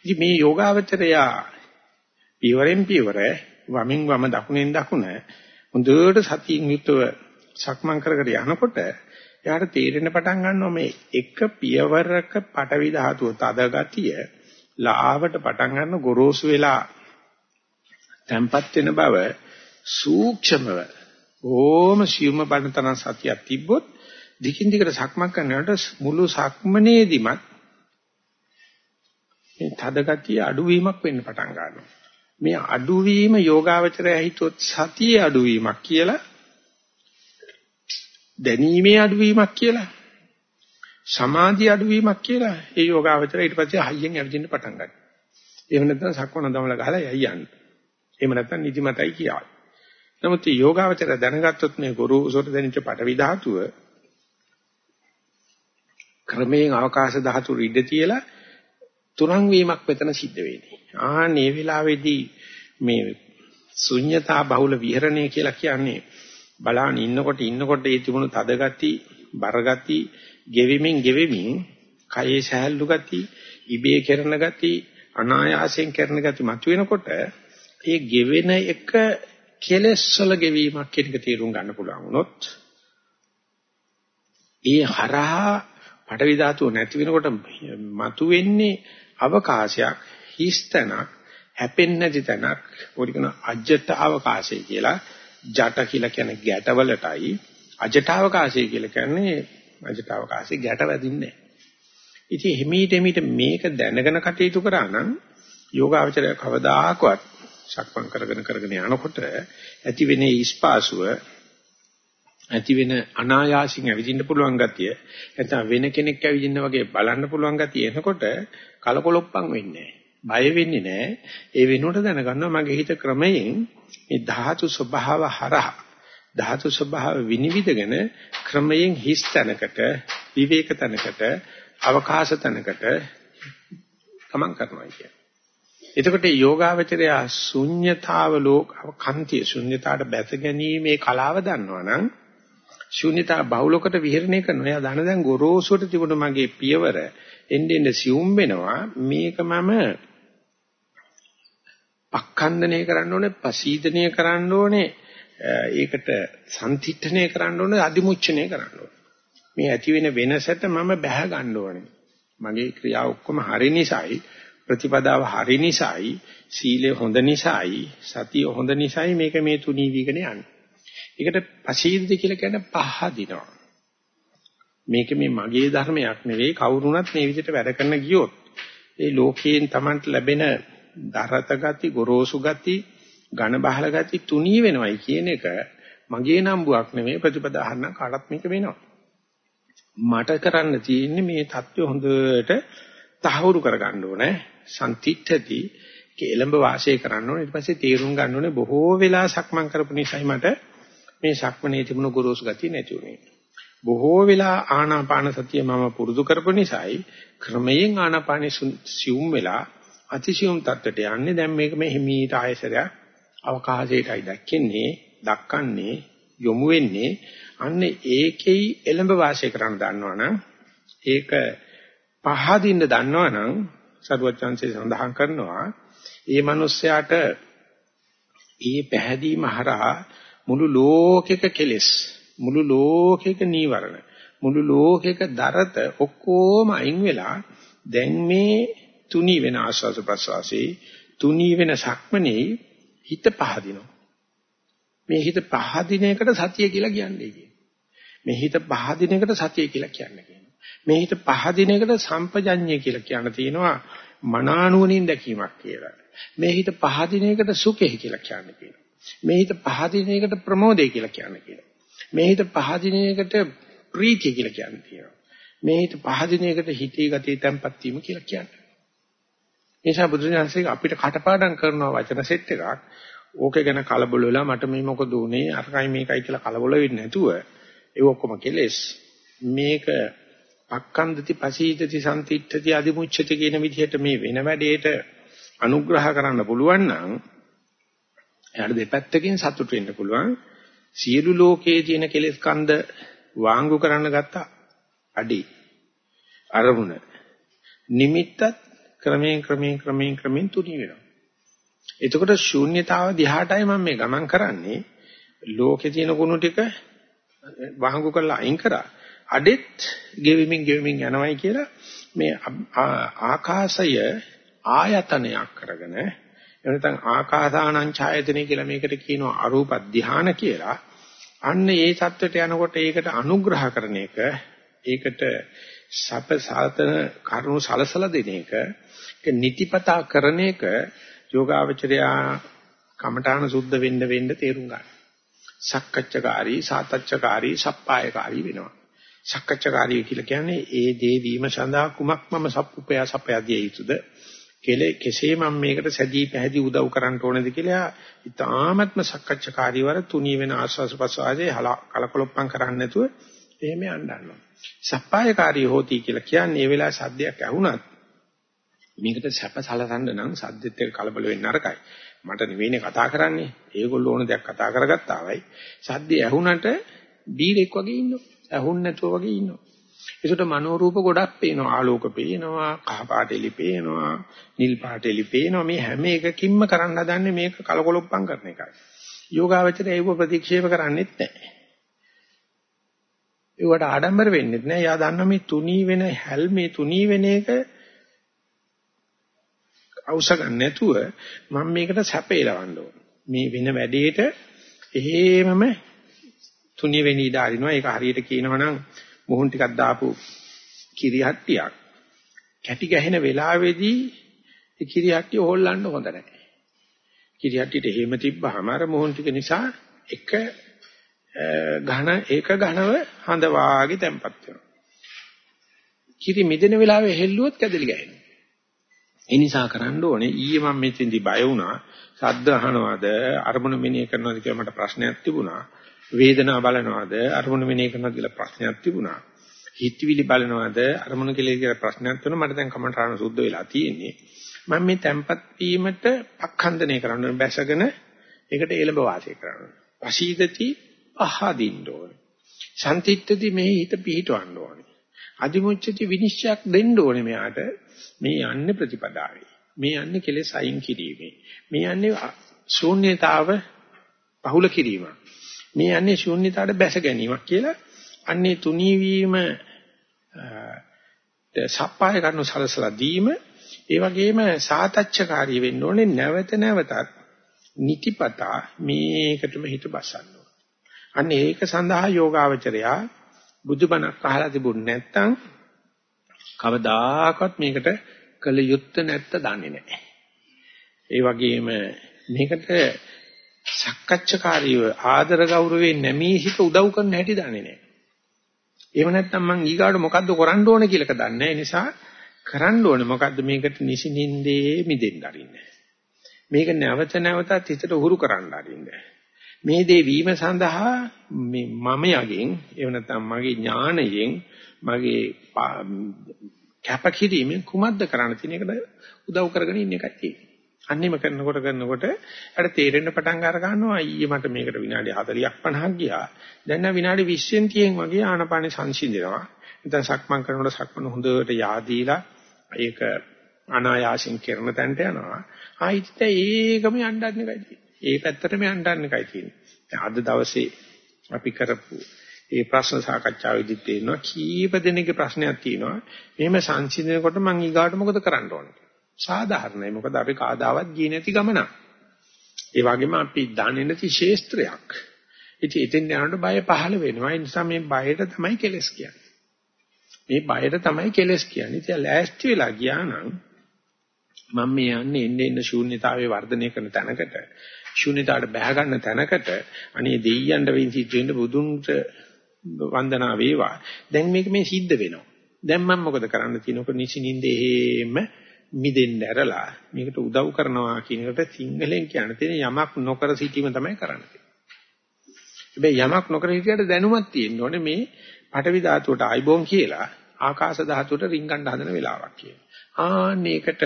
ඉතින් මේ යෝගාවචරයා පියවරෙන් පියවර වමින් වම දකුණෙන් දකුණ හොඳට සතියින් යුතුව සක්මන් කර කර යනකොට එයාට තේරෙන්න පටන් ගන්නවා මේ එක පියවරක පටවි ධාතුව තද ගතිය ලාවට පටන් ගන්න ගොරෝසු වෙලා තැම්පත් වෙන බව සූක්ෂමව ඕම සියුම බණතන සතියක් තිබ්බොත් දිගින් දිගට සක්මන් කරනකොට මුළු සක්මනේදිමත් මේ තද ගතිය අඩුවීමක් වෙන්න පටන් ගන්නවා. මේ අඩුවීම යෝගාවචරය හිතුවොත් සතියේ අඩුවීමක් කියලා දැනීමේ අඩුවීමක් කියලා සමාධි අඩුවීමක් කියලා ඒ යෝගාවචරය ඊට පස්සේ හයියෙන් ඇවිදින්න පටන් ගන්නවා. එහෙම නැත්නම් සක්වන දමල ගහලා යයි යන්නේ. එහෙම නැත්නම් නිදිමතයි කියයි. නමුත් මේ යෝගාවචරය දැනගත්තොත් මේ ගුරු උසොට දැනිච්ච පටවි ධාතුව ක්‍රමයෙන් අවකාශ ධාතු රිඩ තියලා තුරන් වීමක් මෙතන සිද්ධ වෙන්නේ. ආන්නේ වෙලාවේදී මේ ශුන්්‍යතා බහුල විහරණය කියලා කියන්නේ බලාන ඉන්නකොට ඉන්නකොට ඒ තිබුණු තද ගති, බර ගති, ගෙවිමින් ගෙවිමින් කයේ සහැල්ලු ගති, ඉබේ කරන ගති, අනායාසයෙන් කරන ගති මතුවෙනකොට ඒ ගෙවෙන එක කෙලස් වල ගෙවීමක් කියන එක තේරුම් ගන්න පුළුවන් වුණොත් ඒ හරහා පටවි ධාතුව නැති වෙනකොට මතුවෙන්නේ අවකාශයක් හිස්තනක් හැපෙන්නේ නැති තැනක් පොඩි අජට අවකාශය කියලා ජට කියලා කියන්නේ ගැටවලටයි. අජට අවකාශය කියලා කියන්නේ අජට අවකාශයේ ගැට වැදින්නේ ඉතින් හිමීට හිමීට මේක දැනගෙන කටයුතු කරා නම් යෝගාවචරය කවදාකවත් සක්මන් කරගෙන කරගෙන යනකොට ඇති වෙන ඊස්පාසුව ඇති වෙන අනායාසින් ඇවිදින්න පුළුවන් ගතිය නැත්නම් වෙන කෙනෙක් ඇවිදින්න වගේ බලන්න පුළුවන් ගතිය එනකොට කලකොලොප්පම් වෙන්නේ බය වෙන්නේ නැහැ. ඒ වෙනුවට දැනගන්නවා මගේ හිත ක්‍රමයෙන් මේ ධාතු ස්වභාව හරහා ධාතු ස්වභාව විනිවිදගෙන ක්‍රමයෙන් හිස් තැනකට විවේක තැනකට අවකාශ තැනකට ගමන් කරනවා කියන්නේ. එතකොට යෝගාවචරය ශුන්්‍යතාව ලෝක කන්තිය ශුන්්‍යතාවට බැස ගැනීමේ කලාව දන්නවනම් ශුන්‍යතා බහුලකට විහරණය කරනවා. එයා දන දැන් ගොරෝසුට තිබුණ මගේ පියවර එන්නේ එන්නේ සියුම් වෙනවා. මේක මම පක්ඛන්දනය කරන්න ඕනේ, පසීදනය කරන්න ඕනේ, ඒකට සම්තිත්‍ඨනය කරන්න ඕනේ, අදිමුච්ඡනය කරන්න ඕනේ. මේ ඇති වෙන වෙනසට මම බැහැ ගන්න ඕනේ. මගේ ක්‍රියා ඔක්කොම හරි නිසායි ප්‍රතිපදාව හරි නිසායි සීලය හොඳ නිසායි සතිය හොඳ නිසායි මේක මේ තුනී වීගෙන යන්නේ. ඒකට පසීදති කියලා කියන්නේ පහදිනවා. මේක මේ මගේ ධර්මයක් නෙවෙයි කවුරුණත් මේ විදිහට වැඩ කරන්න ගියොත් ඒ ලෝකයෙන් Tamanට ලැබෙන දරත ගති, ගොරෝසු ගති, ඝන බහල ගති තුනී වෙනවයි කියන එක මගේ නම්බුවක් නෙවෙයි ප්‍රතිපදාහරණ කාටත් මේක වෙනවා. මට කරන්න තියෙන්නේ මේ தත්ත්වය හොඳට තහවුරු කරගන්න ඕනේ. සම්තිත්‍ත්‍ති කෙලඹ වාසය කරන්න ඕනේ. ඊට පස්සේ තීරුම් ගන්න ඕනේ බොහෝ වෙලා සක්මන් කරපු නිසායි මට මේ සක්මනේ තිබුණු ගොරෝසු ගතිය නැති වුණේ. බොහෝ වෙලා ආනාපාන සතිය මම පුරුදු කරපු නිසායි ක්‍රමයෙන් ආනාපානෙ සිුම් වෙලා අතිසියුම් තත්ත්වයට යන්නේ. දැන් මේක මේ හිමීට ආයසරයක් අවකාශයටයි දැක්කන්නේ, දක්කන්නේ, යොමු වෙන්නේ. අන්න ඒකෙයි එළඹ වාසය කරන්න දන්නවනම් ඒක පහදින්න දන්නවනම් සරුවචාන්සේ සඳහන් කරනවා ඒ මිනිස්යාට ඒ පැහැදීම හරහා මුළු ලෝකෙක කෙලෙස් මුළු ලෝකෙක නීවරණ මුළු ලෝකෙක දරත ඔක්කොම අයින් වෙලා දැන් මේ තුනී වෙන ආස්වාස ප්‍රසවාසී තුනී වෙන සක්මනේ හිත පහදිනවා මේ හිත පහදින එකට සතිය කියලා කියන්නේ කියන්නේ මේ හිත පහදින එකට සතිය කියලා කියන්නේ කියනවා මේ හිත පහදින එකට සම්පජඤ්ඤය කියලා කියන තියෙනවා මනානුවණින් දැකීමක් කියලා මේ හිත පහදින එකට සුඛය කියලා කියන්නේ කියනවා මේ හිත පහදින එකට ප්‍රමෝදය කියලා කියන්නේ කියනවා. මේ හිත පහදින එකට ප්‍රීතිය කියලා කියන්නේ කියනවා. මේ හිත පහදින එකට හිතේ ගතිය තැම්පත් වීම කියලා කියන්නේ. ඒ නිසා බුදුසසුන අපිට කටපාඩම් කරන වචන සෙට් එකක්. ඕකේ ගැන කලබල වෙලා මට මේ මොකද උනේ? අරකයි මේකයි කියලා කලබල වෙන්නේ නැතුව ඒ ඔක්කොම කෙලෙස්. මේක පක්කන්දති පසීදති සම්තිත්‍ත්‍ති අදිමුච්ඡති කියන විදිහට මේ වෙන වැඩේට අනුග්‍රහ කරන්න පුළුවන් නම් එයාට දෙපැත්තකින් සතුට වෙන්න පුළුවන්. සියලු ලෝකයේ තියෙන කෙලෙස් කන්ද වාංගු කරන්න ගත්ත අඩි අරමුණ. නිමිත්තත් ක්‍රමයෙන් ක්‍රමයෙන් ක්‍රමයෙන් ක්‍රමයෙන් තුනී වෙනවා. එතකොට ශූන්‍යතාව දිහාටයි මම මේ ගමන් කරන්නේ. ලෝකේ තියෙන කුණු ටික වහඟු කරලා අයින් කරා. අඩෙත් ගෙවිමින් ගෙවිමින් යනවායි කියලා මේ ආකාශය ආයතනයක් කරගෙන එනතන් ආකාසානං ඡායතනෙ කියලා මේකට කියනවා අරූප ධානය කියලා. අන්න ඒ தත්වයට යනකොට ඒකට අනුග්‍රහ කරන එක ඒකට සප සාතන කරුණු සලසලා දෙන එක ඒක නිතිපතා කරන එක යෝගාවචරයා කමඨාන සුද්ධ වෙන්න වෙන්න තේරුම් ගන්න. සක්කච්ඡකාරී සාතච්ඡකාරී සප්පායකාරී වෙනවා. සක්කච්ඡකාරී කියලා කියන්නේ ඒ දේ වීම සඳහා කුමක් මම සප්පුපය සපයදිය යුතුද කෙලේ කෙසේ මම මේකට සැදී පැහැදී උදව් කරන්න ඕනද කියලා ඉතාමත්ම සක්කච්ඡාකාරීවර තුනී වෙන ආස්වාස ප්‍රසවාසයේ කලකොලොප්පම් කරන්නේ නැතුව එහෙම යන්නනවා. සප්පායකාරී හෝති කියලා කියන්නේ මේ වෙලාවේ සද්දයක් ඇහුණත් මේකට සැප සලසන්න නම් සද්දෙත් එක්ක කලබල වෙන්න අරකයි. මට නෙවෙයිනේ කතා කරන්නේ. ඒගොල්ලෝ ඕන දෙයක් කතා කරගත්තාවයි. සද්දේ ඇහුණට බීරෙක් වගේ ඉන්නවා. ඇහුන් නැතුව වගේ ඉන්නවා. ඒකට මනෝ රූප ගොඩක් පේනවා. ආලෝක පේනවා, කහ පාට එලි පේනවා, නිල් පාට එලි පේනවා. මේ හැම එකකින්ම කරන්න හදන්නේ මේක කලකොලොප්පම් කරන එකයි. යෝගාවචරය ඒව ප්‍රතික්ෂේප කරන්නේත් නැහැ. ඒවට ආඩම්බර වෙන්නෙත් නෑ. යා දන්නා මේ තුනී වෙන හැල් මේ තුනී වෙන එක අවශ්‍ය නැතුව මම මේකට සැපේලවන්න ඕන. මේ වෙන වැඩේට එහෙමම තුනී වෙන්න ඉඩ අරිනවා. ඒක හරියට කියනවා නම් මොහොන් ටිකක් දාපු කිරිහට්ටියක් කැටි ගැහෙන වෙලාවේදී ඒ කිරිහට්ටිය හොල්ලන්න හොඳ නැහැ. කිරිහට්ටියට එහෙම තිබ්බහම අර මොහොන් ටික නිසා එක ඝන ඒක ඝනව හඳ වාගේ තැම්පත් වෙනවා. කිරි මිදෙන වෙලාවේ හෙල්ලුවොත් කැදලි ගහනවා. ඒ නිසා කරන්න ඕනේ ඊයේ මම මෙතෙන්දි බය වුණා. සද්ද අහනවාද අරමුණ මෙනෙහි කරනවාද කියලා මට ප්‍රශ්නයක් තිබුණා. වේදනාව බලනවාද අරමුණ මෙනේ කරනවාද කියලා ප්‍රශ්නයක් තිබුණා. හිතවිලි බලනවාද අරමුණ කියලා කියලා ප්‍රශ්නයක් තුන මට දැන් කමටහන සුද්ධ වෙලා තියෙන්නේ. මම මේ tempat වීමට පක්ඛන්දනය කරන්න බැසගෙන ඒකට එළඹ වාසය කරන්න. පශීදති අහදින්න ඕනේ. සම්තිත්‍ත්‍ති මේ හිත පිහිටවන්න ඕනේ. අදිමුච්චති විනිශ්චයක් දෙන්න ඕනේ මෙයාට. මේ යන්නේ ප්‍රතිපදාවේ. මේ යන්නේ කෙලෙස් අයින් කිරීමේ. මේ යන්නේ ශූන්‍යතාව බහුල කිරීම. මේ යන්නේ ශූන්‍යතාවට බැස ගැනීමක් කියලා අන්නේ තුනී වීම සප්පාය කරනු සලසලා දීම ඒ වගේම සාතච්ඡකාරී වෙන්න ඕනේ නැවත නැවතත් නිතිපතා මේකටම හිත බසන්න ඕනේ. අන්න ඒක සඳහා යෝගාවචරයා බුදුබණක් අහලා තිබුණ නැත්නම් කවදාකවත් මේකට කළ යුත්තේ නැත්ත දන්නේ නැහැ. ඒ වගේම මේකට සක්කච්ඡකාරීව ආදර ගෞරවයෙන් නැමී හිත උදව් කරන්න හැටි දන්නේ නැහැ. එහෙම නැත්නම් මං ඊගාට මොකද්ද කරන්න ඕනේ කියලාක දන්නේ නැහැ. ඒ නිසා කරන්න ඕනේ මොකද්ද මේකට නිසින්ින්දේ මිදෙන්න අරින්නේ. මේක නැවත නැවතත් හිතට උහුරු කරන්න අරින්නේ. මේ දේ වීම සඳහා මේ මම යගෙන් එහෙම නැත්නම් මගේ ඥාණයෙන් මගේ කැපකිරීමෙන් කුමක්ද කරන්න තියෙන එකට උදව් කරගෙන ඉන්න එකයි තියෙන්නේ. අන්නේම කරනකොට කරනකොට අර තේරෙන්න පටන් අර ගන්නවා ඊයේ මට මේකට විනාඩි 40ක් 50ක් ගියා. දැන් නම් විනාඩි 20න් 30න් වගේ ආනපානෙ සංසිඳනවා. නැත්නම් සක්මන් කරනකොට සක්මන හොඳට yaadීලා ඒක අනායාසින් කරන තැනට යනවා. ආයිත් ඒකම යන්නන්න එකයි තියෙන්නේ. ඒ පැත්තටම යන්නන්න එකයි තියෙන්නේ. අද දවසේ අපි කරපු ඒ ප්‍රශ්න සාකච්ඡාවේදී තේරෙනවා කීප දෙනෙක්ගේ ප්‍රශ්නයක් තියෙනවා. මෙහෙම සංසිඳනකොට මම ඊගාට මොකද කරන්න ඕනේ? සාධාරණයි. මොකද අපි කාදාවත් ගියේ නැති ගමනක්. ඒ වගේම අපි දන්නේ නැති ශේස්ත්‍රයක්. ඉතින් එතෙන් යනකොට බය පහළ වෙනවා. ඒ නිසා මේ බයට තමයි කෙලස් කියන්නේ. මේ බයට තමයි කෙලස් කියන්නේ. ඉතින් ලෑස්ති වෙලා ගියා නම් මම මේ යන්නේ එන්නේ එන්න ශූන්‍යතාවයේ වර්ධනය කරන තැනකට ශූන්‍යතාවට බැහැ ගන්න තැනකට අනේ දෙයියන්ට වෙන් සිද්ධ වෙන්න බුදුන්ට වන්දනා වේවා. දැන් මේක මේ සිද්ධ වෙනවා. දැන් මම මොකද කරන්න තියෙනවක නිසිනින්ද එහෙම මිදෙන්න ඇරලා මේකට උදව් කරනවා කියන එකට සිංහලෙන් කියන්න තියෙන යමක් නොකර සිටීම තමයි කරන්න තියෙන්නේ. හැබැයි යමක් නොකර හිටියට දැනුමක් තියෙන්න ඕනේ මේ පඨවි ධාතුවට ආයිබෝන් කියලා ආකාශ ධාතුවට රින්ගන්න හදන වෙලාවක් කියලා. ආන්නේකට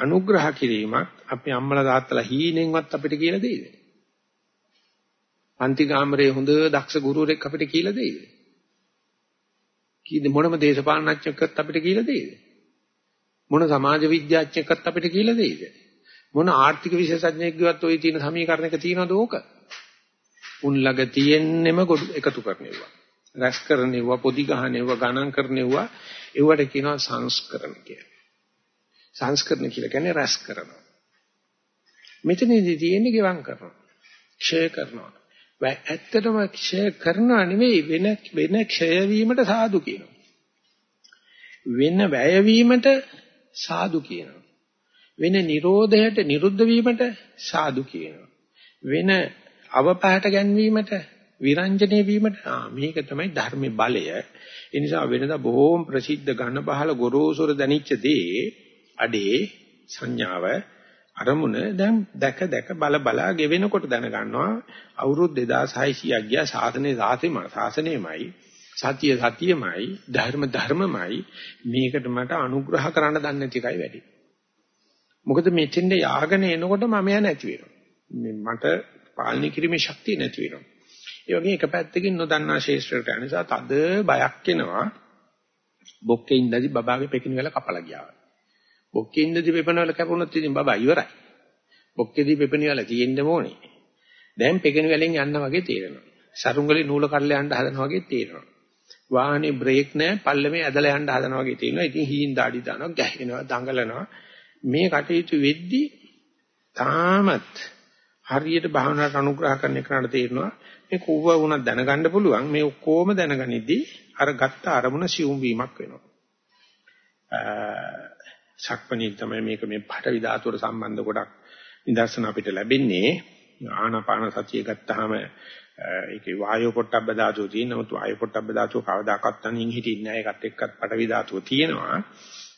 අනුග්‍රහ කිරීමක් අපි අම්මලා තාත්තලා හීනෙන්වත් අපිට කියලා දෙයිද? පන්ති කාමරේ හොඳ දක්ෂ ගුරුවරයෙක් අපිට කියලා දෙයිද? කීද මොනම දේශපාලනඥයෙක්වත් අපිට කියලා දෙයිද? මොන සමාජ විද්‍යාඥයෙක්වත් අපිට කියලා දෙයිද? මොන ආර්ථික විශේෂඥයෙක්වත් ওই තියෙන සමීකරණයක තියනවද ඕක? උන් ළඟ තියෙන්නෙම එකතු කරණේවා. රැස් කරණේවා, පොදි ගහනේවා, ගණන් කරණේවා, ඒවට කියනවා සංස්කරණ කියලා. සංස්කරණ කියලා කියන්නේ රැස් කරනවා. මෙතනදී තියෙන්නේ ගෙවම් කරනවා. ක්ෂය කරනවා. ඇත්තටම ක්ෂය කරනවා නෙවෙයි වෙන වෙන ක්ෂය වීමට සාදු කියනවා. වෙන වැය වීමට සාදු කියනවා. වෙන නිරෝධයට නිරුද්ධ වීමට සාදු කියනවා. වෙන අවපහට ගැන්වීමට විරංජනේ වීමට මේක තමයි ධර්මයේ බලය. ඒ නිසා වෙනදා බොහෝම ප්‍රසිද්ධ ඝන පහල ගොරෝසුර දැනිච්ච දේ අඩේ සංඥාව අරමුණ දැන් දැක දැක බල බලා ගෙවෙනකොට දැනගන්නවා අවුරුදු 2600ක් ගියා සාධනේ සාතෙම සාසනෙමයි සතිය සතියමයි ධර්ම ධර්මමයි මේකට මට අනුග්‍රහ කරන්න දන්නේ නැති එකයි වැඩි. මොකද මෙතෙන්ද යාගෙන එනකොට මම ය නැති වෙනවා. මට පාලනය කිරීමේ ශක්තිය නැති වෙනවා. ඒ වගේ එක පැත්තකින් නොදන්නා ශේෂ්ත්‍රයට යන නිසා තද බයක් එනවා. බොක්කේ ඉඳදී බබාගේ පෙකිනි වල කපලා ගියා. බොක්කේ ඉඳදී පෙපණ වල කැපුණොත් ඉතින් බබා ඉවරයි. බොක්කේදී පෙපණි වල තියෙන්න ඕනේ. දැන් පෙකිනි වලින් යන්න වගේ තේරෙනවා. සරුංගලේ නූල කඩලා යන්න හදනවා වගේ තේරෙනවා. වාහනේ බ්‍රේක් නැහැ පල්ලමේ ඇදලා යන්න හදනවා වගේ තියෙනවා. ඉතින් හීන් දාඩි දානවා, ගැහෙනවා, දඟලනවා. මේ කටයුතු වෙද්දී තාමත් හරියට භාවනාවට අනුග්‍රහ කරන එකට තේරෙනවා මේ කෝව වුණත් දැනගන්න පුළුවන් මේ ඔක්කොම දැනගනිද්දී අර ගත්ත අරමුණ සියුම් වීමක් වෙනවා. ශක්පණී තමයි මේක මේ පටවි ධාතුවට සම්බන්ධ ගොඩක් නිදර්ශන අපිට ලැබෙන්නේ ආනාපාන සතිය ගත්තාම ඒකේ වායෝ පොට්ටබ්බ ධාතුව තියෙන නමුත් වායෝ පොට්ටබ්බ ධාතුව කවදාකවත් තනියෙන් හිටින්නේ නැහැ ඒකත් එක්කත් පටවි ධාතුව තියෙනවා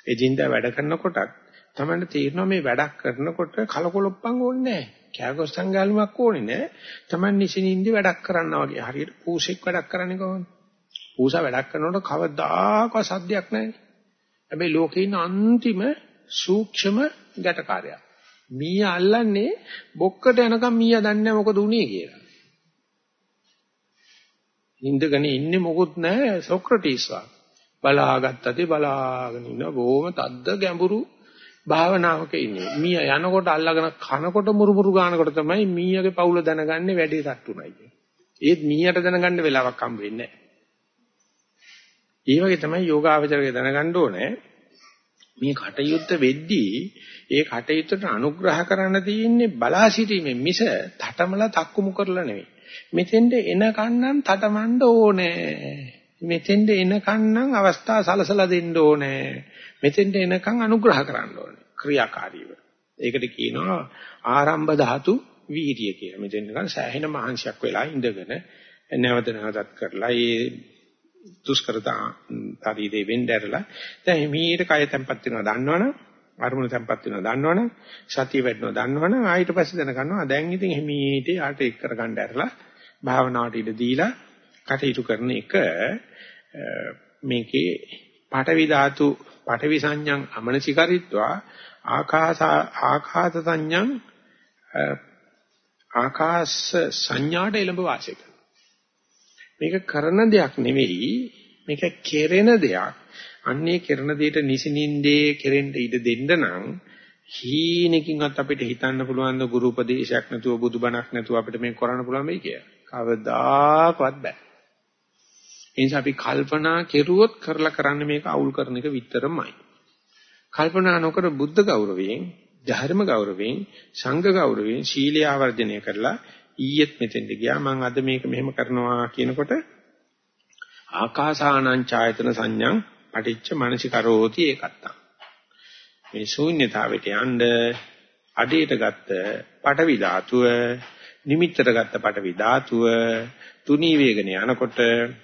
එදින්දා වැඩ කරනකොටත් තමයි තේරෙනවා මේ වැඩක් කරනකොට කලකොලොප්පන් ඕනේ නැහැ. කෑගොස්සන් ගාලුමක් ඕනේ නැහැ. Taman නිසින්ින්දි වැඩක් කරනවා වගේ. හරියට පූසෙක් වැඩක් කරන්නේ කොහොමද? පූසා වැඩක් කරනකොට කවදාකවත් සද්දයක් නැහැ. හැබැයි ලෝකේ ඉන්න අන්තිම සූක්ෂම ගැටකාරයා. මීයා අල්ලන්නේ බොක්කට යනකම් මීයා දන්නේ මොකද උනේ කියලා. ඉඳගෙන ඉන්නේ මොකුත් නැහැ සොක්‍රටිස් වා. බලාගත්තදී බලාගෙන ඉන්න බොහොම තද්ද ගැඹුරු භාවනාවක ඉන්නේ. මීයා යනකොට අල්ලගෙන කනකොට මුරුමුරු ගන්නකොට තමයි මීයාගේ පවුල දැනගන්නේ වැඩේ තට්ටුනයි කියන්නේ. ඒත් මීයාට දැනගන්න වෙලාවක් හම්බ වෙන්නේ නැහැ. ඒ වගේ තමයි යෝගාවචරය දැනගන්න ඕනේ. මේ කටයුත්ත වෙද්දී ඒ කටයුත්තට අනුග්‍රහ කරන්න තියෙන්නේ බලා සිටීමෙන් මිස තටමලා තක්කුමු කරලා නෙවෙයි. මෙතෙන්ද එනකන්නම් තටමඬ ඕනේ. මෙතෙන්ද එනකන්නම් අවස්ථා සලසලා දෙන්න ඕනේ. මෙතෙන්ද එනකන් අනුග්‍රහ කරන්න ඕනේ. ක්‍රියාකාරීව. ඒකට කියනවා ආරම්භ ධාතු වීර්ය කියලා. මෙතෙන් නිකන් සෑහෙන මහන්සියක් වෙලා ඉඳගෙන නැවත නැවතත් කරලා ඒ දුෂ්කරතා ශරීරේ වෙnderලා දැන් මීට කය තැම්පත් වෙනවා දන්නවනම් අරමුණ තැම්පත් වෙනවා දන්නවනම් සතිය වැඩනවා දන්නවනම් ආයෙත් පස්සේ දැනගන්නවා. දැන් ඉතින් හිමීට යාට එක් කරගන්න ඇරලා භාවනාවට ඉඩ දීලා කටයුතු කරන එක මේකේ පඨවි ධාතු පඨවි සංඥං අමනසිකරිත්වා ආකාස ආකාස සංඥං ආකාශ සංඥාට එළඹ වාසය කරනවා. මේක කරන දෙයක් නෙවෙයි මේක කෙරෙන දෙයක්. අන්නේ කෙරෙන දෙයට නිසිනින්දේ කෙරෙන්න ඉඩ දෙන්න නම් හීනකින්වත් අපිට හිතන්න පුළුවන් ද ගුරු උපදේශයක් නැතුව බුදුබණක් නැතුව අපිට මේක කරන්න පුළුවන් වෙයි කියලා. කවදාකවත් බෑ. ඒ නිසා අපි කල්පනා කෙරුවොත් කරලා කරන්න මේක අවුල් කරන එක විතරමයි. කල්පනා නොකර බුද්ධ ගෞරවයෙන්, ධර්ම ගෞරවයෙන්, සංඝ ගෞරවයෙන් ශීලයේ ආවර්ජනය කරලා ඊයේත් මෙතෙන්ට ගියා. මම අද මේක මෙහෙම කරනවා කියනකොට ආකාසානං ඡායතන සංඥං පටිච්ච මනසිකරෝති ඒකත්තං. මේ ශූන්‍යතාවයට යන්න අඩේට ගත්ත පටවි ධාතුව නිමිත්තට ගත්ත පටවි ධාතුව තුනී වේගන යනකොට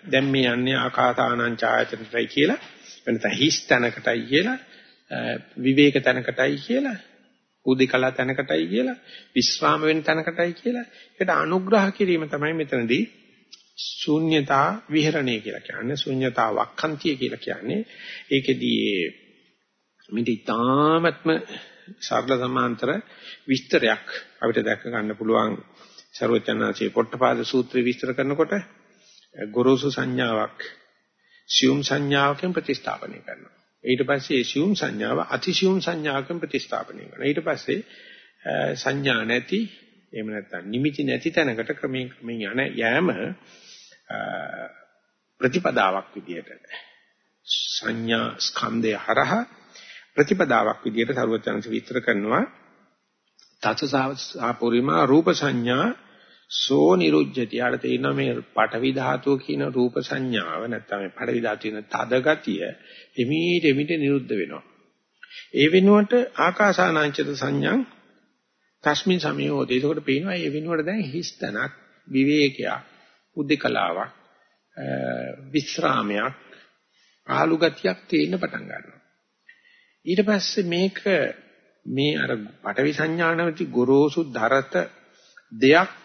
දැන් මේ යන්නේ ආකාසානං ඡායතනටයි කියලා වෙනත හිස් තැනකටයි කියලා විවේක තැනකටයි කියලා උදේකලා තැනකටයි කියලා විස්්‍රාම වෙන තැනකටයි කියලා. ඒකට අනුග්‍රහ කිරීම තමයි මෙතනදී ශූන්‍යතා විහරණය කියලා කියන්නේ. ශූන්‍යතා වක්ඛන්තිය කියලා කියන්නේ. ඒකෙදී මේටි තාමත්ම සරල සමාන්තර විස්තරයක් අපිට දැක ගන්න පුළුවන්. ਸਰවචනාසේ පොට්ටපාද සූත්‍රය විස්තර කරනකොට ගොරෝසු සංඥාවක් සියුම් සංඥාවකින් ප්‍රතිස්ථාපනය කරනවා. ඊට පස්සේ assume සංඥාව අතිසියුම් සංඥාවකින් ප්‍රතිස්ථාපනය කරනවා. ඊට පස්සේ සංඥා නැති එහෙම නැත්නම් නිමිති නැති තැනකට ක්‍රමයෙන් ක්‍රමයෙන් යන යෑම ප්‍රතිපදාවක් විදියට සංඥා ස්කන්ධය හරහා ප්‍රතිපදාවක් විදියට සරුවචනස විස්තර කරනවා තත්සාපුරිමා රූප සංඥා සෝ නිරුජ්ජති. ආර තේිනවා මේ පඨවි ධාතුව කියන රූප සංඥාව නැත්නම් මේ පඨවි ධාතුවේ තද ගතිය එමීට එමීට නිරුද්ධ වෙනවා. ඒ වෙනුවට ආකාසානාංචත සංඥං තස්මින් සමයෝද. ඒකට පේනවා ඒ වෙනුවට දැන් හිස්තනක් විවේකයක් උද්දකලාවක් විස්රාමයක් ආලු ගතියක් තේින්න පටන් ගන්නවා. ඊට පස්සේ මේක මේ අර පඨවි සංඥානවති ගොරෝසු දරත දෙයක්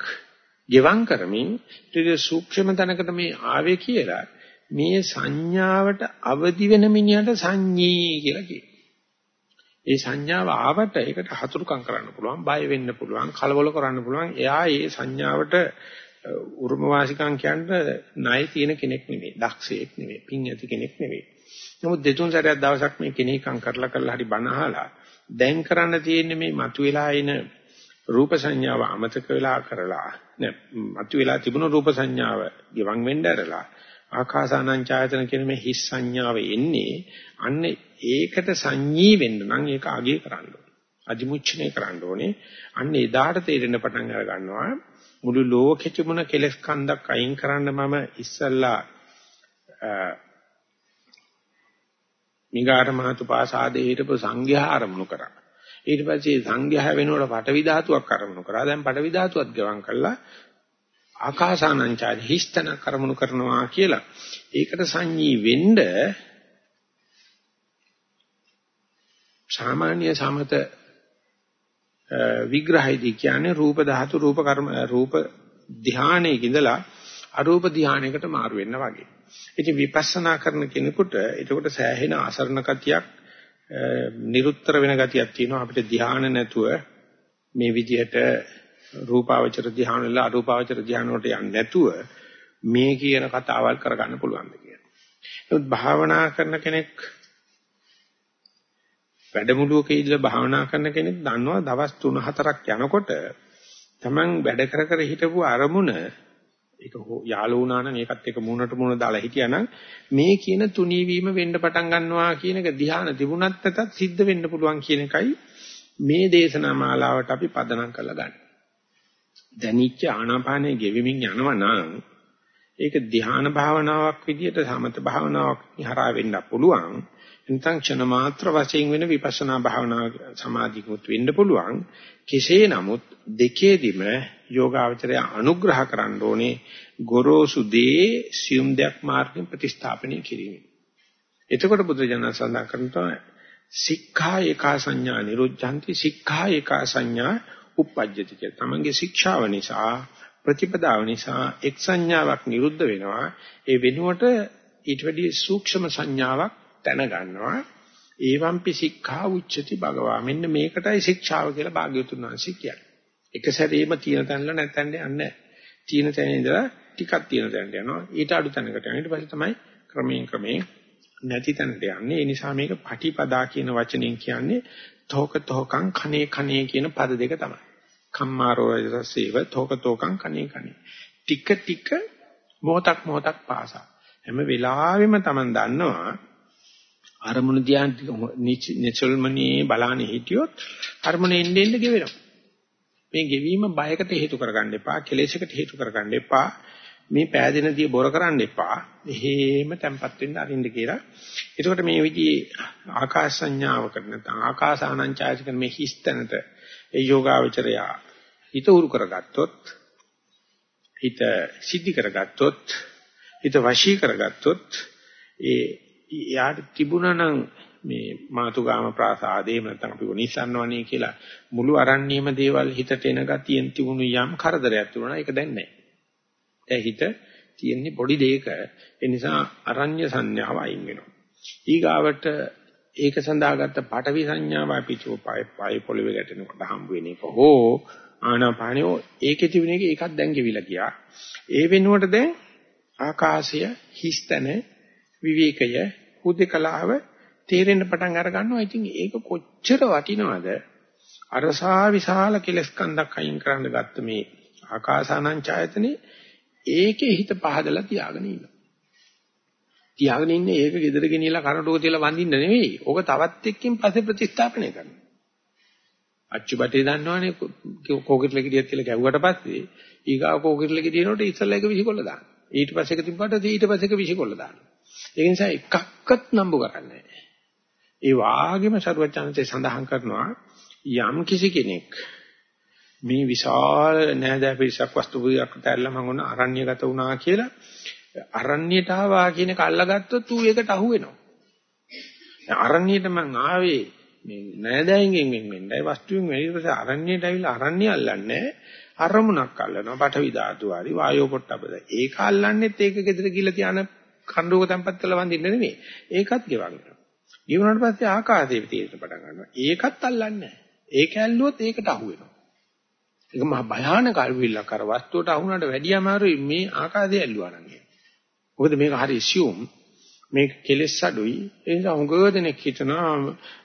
ගෙවම් කරමින් ඊට සූක්ෂම තැනකට මේ ආවේ කියලා මේ සංඥාවට අවදි වෙන මිනිහට සංඤී කියලා කියනවා. ඒ සංඥාව ආවට ඒකට හතුරුකම් කරන්න පුළුවන්, බය වෙන්න පුළුවන්, කලබල කරන්න පුළුවන්. එයා ඒ සංඥාවට උරුම වාසිකම් කියන්න ණය තියෙන කෙනෙක් නෙවෙයි, දක්ෂයෙක් නෙවෙයි, පින් ඇති කෙනෙක් නෙවෙයි. නමුත් දෙතුන් සැරයක් දවසක් මේ කෙනෙක්ම් කරලා කරලා හරි බණ අහලා දැන් කරන්න තියෙන්නේ මේ මතුවලා එන රූප සංඥාව අමතක වෙලා කරලා නෑ මතුවලා තිබුණු රූප සංඥාව ගිවන් වෙන්න ඇරලා ආකාසානං ඡායතන කියන මේ හිස් සංඥාව එන්නේ අන්න ඒකට සංඤී වෙන්න නම් ඒක අගය කරන්න ඕනේ. අදිමුච්ඡනේ කරන්න ඕනේ. අන්න එදාට තේරෙන්න පටන් අර ගන්නවා මුළු ලෝකෙ තිබුණ කෙලස් කන්දක් අයින් කරන්න මම ඉස්සල්ලා මිගාර මහතු පාසාදේ හිටපු සංඝයා ආරමුණු කරා. ඊට පස්සේ සංඝයා වෙනකොට පටවි ධාතුවක් ආරමුණු කරා. දැන් පටවි ධාතුවත් ගෙවම් කළා ආකාසානංචාරි හිස්තන කරමුණු කරනවා කියලා. ඒකට සංඤී වෙන්න සාමාන්‍ය සමත විග්‍රහයේදී කියන්නේ රූප ධාතු රූප කර්ම රූප ධානයේ ඉඳලා අරූප ධානයකට මාරු වෙන්න වගේ. ඉතින් විපස්සනා කරන කෙනෙකුට එතකොට සෑහෙන අසරණ ගතියක් නිරුත්තර වෙන ගතියක් තියෙනවා අපිට ධානය නැතුව මේ විදිහට රූපාවචර ධානය වල අරූපාවචර ධානය වලට යන්නේ නැතුව මේ කියන කතාවල් කරගන්න පුළුවන් ද කියලා. නමුත් භාවනා කරන කෙනෙක් වැඩමුළුවක ඉඳලා භාවනා කරන කෙනෙක් දන්නවා දවස් 3-4ක් යනකොට Taman වැඩ කර කර හිටපු අරමුණ ඒක යාළු වුණා නම් ඒකත් එක මූණට මූණ දාලා හිටියානම් මේ කියන තුනී වීම වෙන්න පටන් ගන්නවා කියන එක ධ්‍යාන තිබුණත් නැතත් සිද්ධ වෙන්න පුළුවන් කියන එකයි මේ දේශනා මාලාවට අපි පදනම් කරලා ගන්න. දැනිච්ච ආනාපානයේ ගෙවිමින් යනවා නම් ඒක ධ්‍යාන භාවනාවක් විදිහට සමත භාවනාවක් හරහා වෙන්න පුළුවන්. නැත්නම් ක්ෂණ මාත්‍ර වශයෙන් වෙන විපස්සනා භාවනා සමාධියකුත් වෙන්න පුළුවන්. කෙසේ නමුත් දෙකේදිම යෝගාවචරය අනුග්‍රහ කරන්න ඕනේ ගොරෝසු දේ සියුම් දෙයක් මාර්ගෙන් ප්‍රතිස්ථාපනය කිරීම. එතකොට බුදුරජාණන් සඳහන් කරනවා සික්ඛා ඒකා සංඥා නිරුද්ධಂತಿ සික්ඛා ඒකා සංඥා උප්පජ්ජති කියලා. තමන්ගේ ශික්ෂාව නිසා ප්‍රතිපදාව නිසා එක් සංඥාවක් නිරුද්ධ වෙනවා. ඒ වෙනුවට ඊට වැඩි සූක්ෂම සංඥාවක් දැනගන්නවා. ඒවම්පි සික්ඛා උච්චති භගවා. මෙන්න මේකටයි ශික්ෂාව කියලා භාග්‍යවතුන් වහන්සේ කියන්නේ. එක සැරේම තියෙන තැනල නැත්නම් යන්නේ තියෙන තැන ඉඳලා ටිකක් තියෙන තැනට යනවා. ඊට අඩු තැනකට යනවා. ඊට පස්සේ තමයි ක්‍රමයෙන් ක්‍රමයෙන් නැති තැනට යන්නේ. ඒ නිසා මේක පටිපදා කියන වචනෙන් කියන්නේ තෝක තෝකං කනේ කනේ කියන පද දෙක තමයි. කම්මාරෝයසසේව තෝක තෝකං කනේ කනේ ටික ටික මොහොතක් මොහොතක් පාසා. හැම වෙලාවෙම Taman දන්නවා අරමුණු ධ්‍යාන නිචල්මණී බලානේ හිටියොත් අරමුණ එන්නේ එන්නේ ගෙවෙනවා. මේ ගෙවීම බයකට හේතු කරගන්න එපා, කෙලෙසකට හේතු කරගන්න එපා. මේ පෑදෙන දිය බොර කරන්න එපා. එහෙම තැම්පත් වෙන්න අරින්න කියලා. එතකොට මේ විදිහේ ආකාශ සංඥාවකට නැත්නම් ආකාසානංචායසික මේ හිස්තැනට ඒ යෝගාවචරය හිත උරු කරගත්තොත් හිත සිද්ධි කරගත්තොත් හිත වශී කරගත්තොත් ඒ යාට තිබුණා නම් මේ මාතුගාම ප්‍රාසාදේ නැත්නම් අපි නිසන්වනේ කියලා මුළු අරණ්‍යම දේවල් හිතට එන ගතියෙන් තිබුණු යම් කරදරයක් තිබුණා ඒක දැන් නැහැ. දැන් හිත තියෙන්නේ පොඩි දෙයක ඒ නිසා අරඤ්‍ය සංඥාව අයින් වෙනවා. ඊගාවට ඒක සඳහාගත්ත පටවි සංඥාව අපිටෝ පය පය පොළවේ ගැටෙනකොට හම්බ වෙන එක හෝ ආනාපානියෝ ඒකේ තිබුණ එක ඒකත් දැන් ගෙවිලා ගියා. ඒ වෙනුවට දැන් ආකාශය හිස්තන විවේකය හුදකලාව තේරෙන්න පටන් අර ගන්නවා. ඉතින් ඒක කොච්චර වටිනවද? අරසා විශාල කෙලස් කන්දක් අයින් කරන්න ගත්ත මේ ආකාසානංචායතනේ ඒකේ හිත පහදලා තියාගෙන ඉන්නවා. තියාගෙන ඉන්නේ ඒක gedera ගෙනියලා කරඬුව තියලා වඳින්න නෙවෙයි. ඕක තවත් එක්කින් පස්සේ ප්‍රතිස්ථාපනය කරනවා. අච්චුබටේ දන්නවනේ කෝකිටල ගෙඩියක් කියලා ගැව්වට පස්සේ ඊගාව කෝකිටල ගෙඩියනකොට ඉස්සල්ලා එක විසිකොල්ල දාන්න. ඊට පස්සේ එක තිබ්බට ඊට පස්සේ එක විසිකොල්ල දාන්න. ඒ නිසා එකක්වත් නම්බු කරන්නේ නැහැ. ඒ වාගේම සරුවචනන්තේ සඳහන් කරනවා යම් කිසි කෙනෙක් මේ විශාල නෑදෑ පිරිසක් වස්තු පුදියක් ඇරලා මම ඔන්න අරණ්‍යගත වුණා කියලා අරණ්‍යයට ආවා කියන එක අල්ලගත්තොත් ඌ ඒකට අහු වෙනවා. අරණ්‍යයට මං ආවේ මේ නෑදෑයින්ගෙන් වෙන්නයි වස්තුවෙන් වෙයි ඊට පස්සේ අරණ්‍යයට ඇවිල්ලා අරණ්‍ය අල්ලන්නේ අරමුණක් අල්ලනවා පඨවි ධාතු හරි වායෝ පොට්ටබද ඒක අල්ලන්නෙත් ඒක ගෙදර ගිහලා තියාන කණ්ඩුවක තැම්පත් කරලා වඳින්න නෙමෙයි. ඒකත් ගෙවන්න. ඊවුණාට පස්සේ ආකාශයේ තීරණ පටන් ගන්නවා. ඒකත් අල්ලන්නේ නැහැ. ඒක ඇල්ලුවොත් ඒකට අහු වෙනවා. ඒක මහ භයානක අල්විල්ලක් අර වස්තුවට අහුනට වැඩි අමාරුයි මේ ආකාශය ඇල්ලුවා නම්. මොකද මේක හරි assume මේක කෙලෙස් අඩුයි. ඒ නිසා හුඟ දෙනෙක් හිතනවා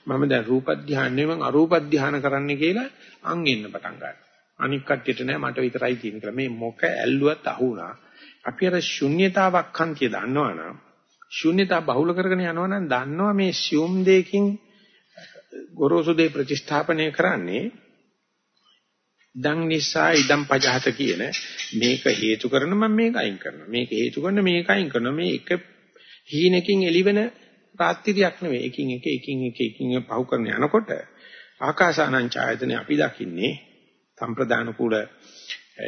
මම දැන් රූප ධානය නෙවෙයි අරූප ධානය කරන්න කියලා අං එන්න පටන් ගන්නවා. අනික් කට්ටියට නෑ මට විතරයි තියෙන කියලා. මේ මොක ඇල්ලුවත් අහුණා. අපි අර ශුන්්‍යතාවක් හන්තිය දන්නවනම් ශුන්‍යතා බහුල කරගෙන යනවා නම් දන්නවා මේ සියුම් දෙයකින් ගොරෝසු දෙය ප්‍රතිස්ථාපනය කරන්නේ දන් නිසා ඉදම් පජහත කියන මේක හේතු කරන මම මේක අයින් කරනවා. මේක හේතු කරන මේක අයින් කරනවා. මේ එක හීනකින් එළිවෙන රාත්‍රියක් නෙවෙයි. එකින් එක එකින් එක එකින් පහු කරන යනකොට ආකාසානං ඡායතනෙ අපි දකින්නේ සම්ප්‍රදාන කුල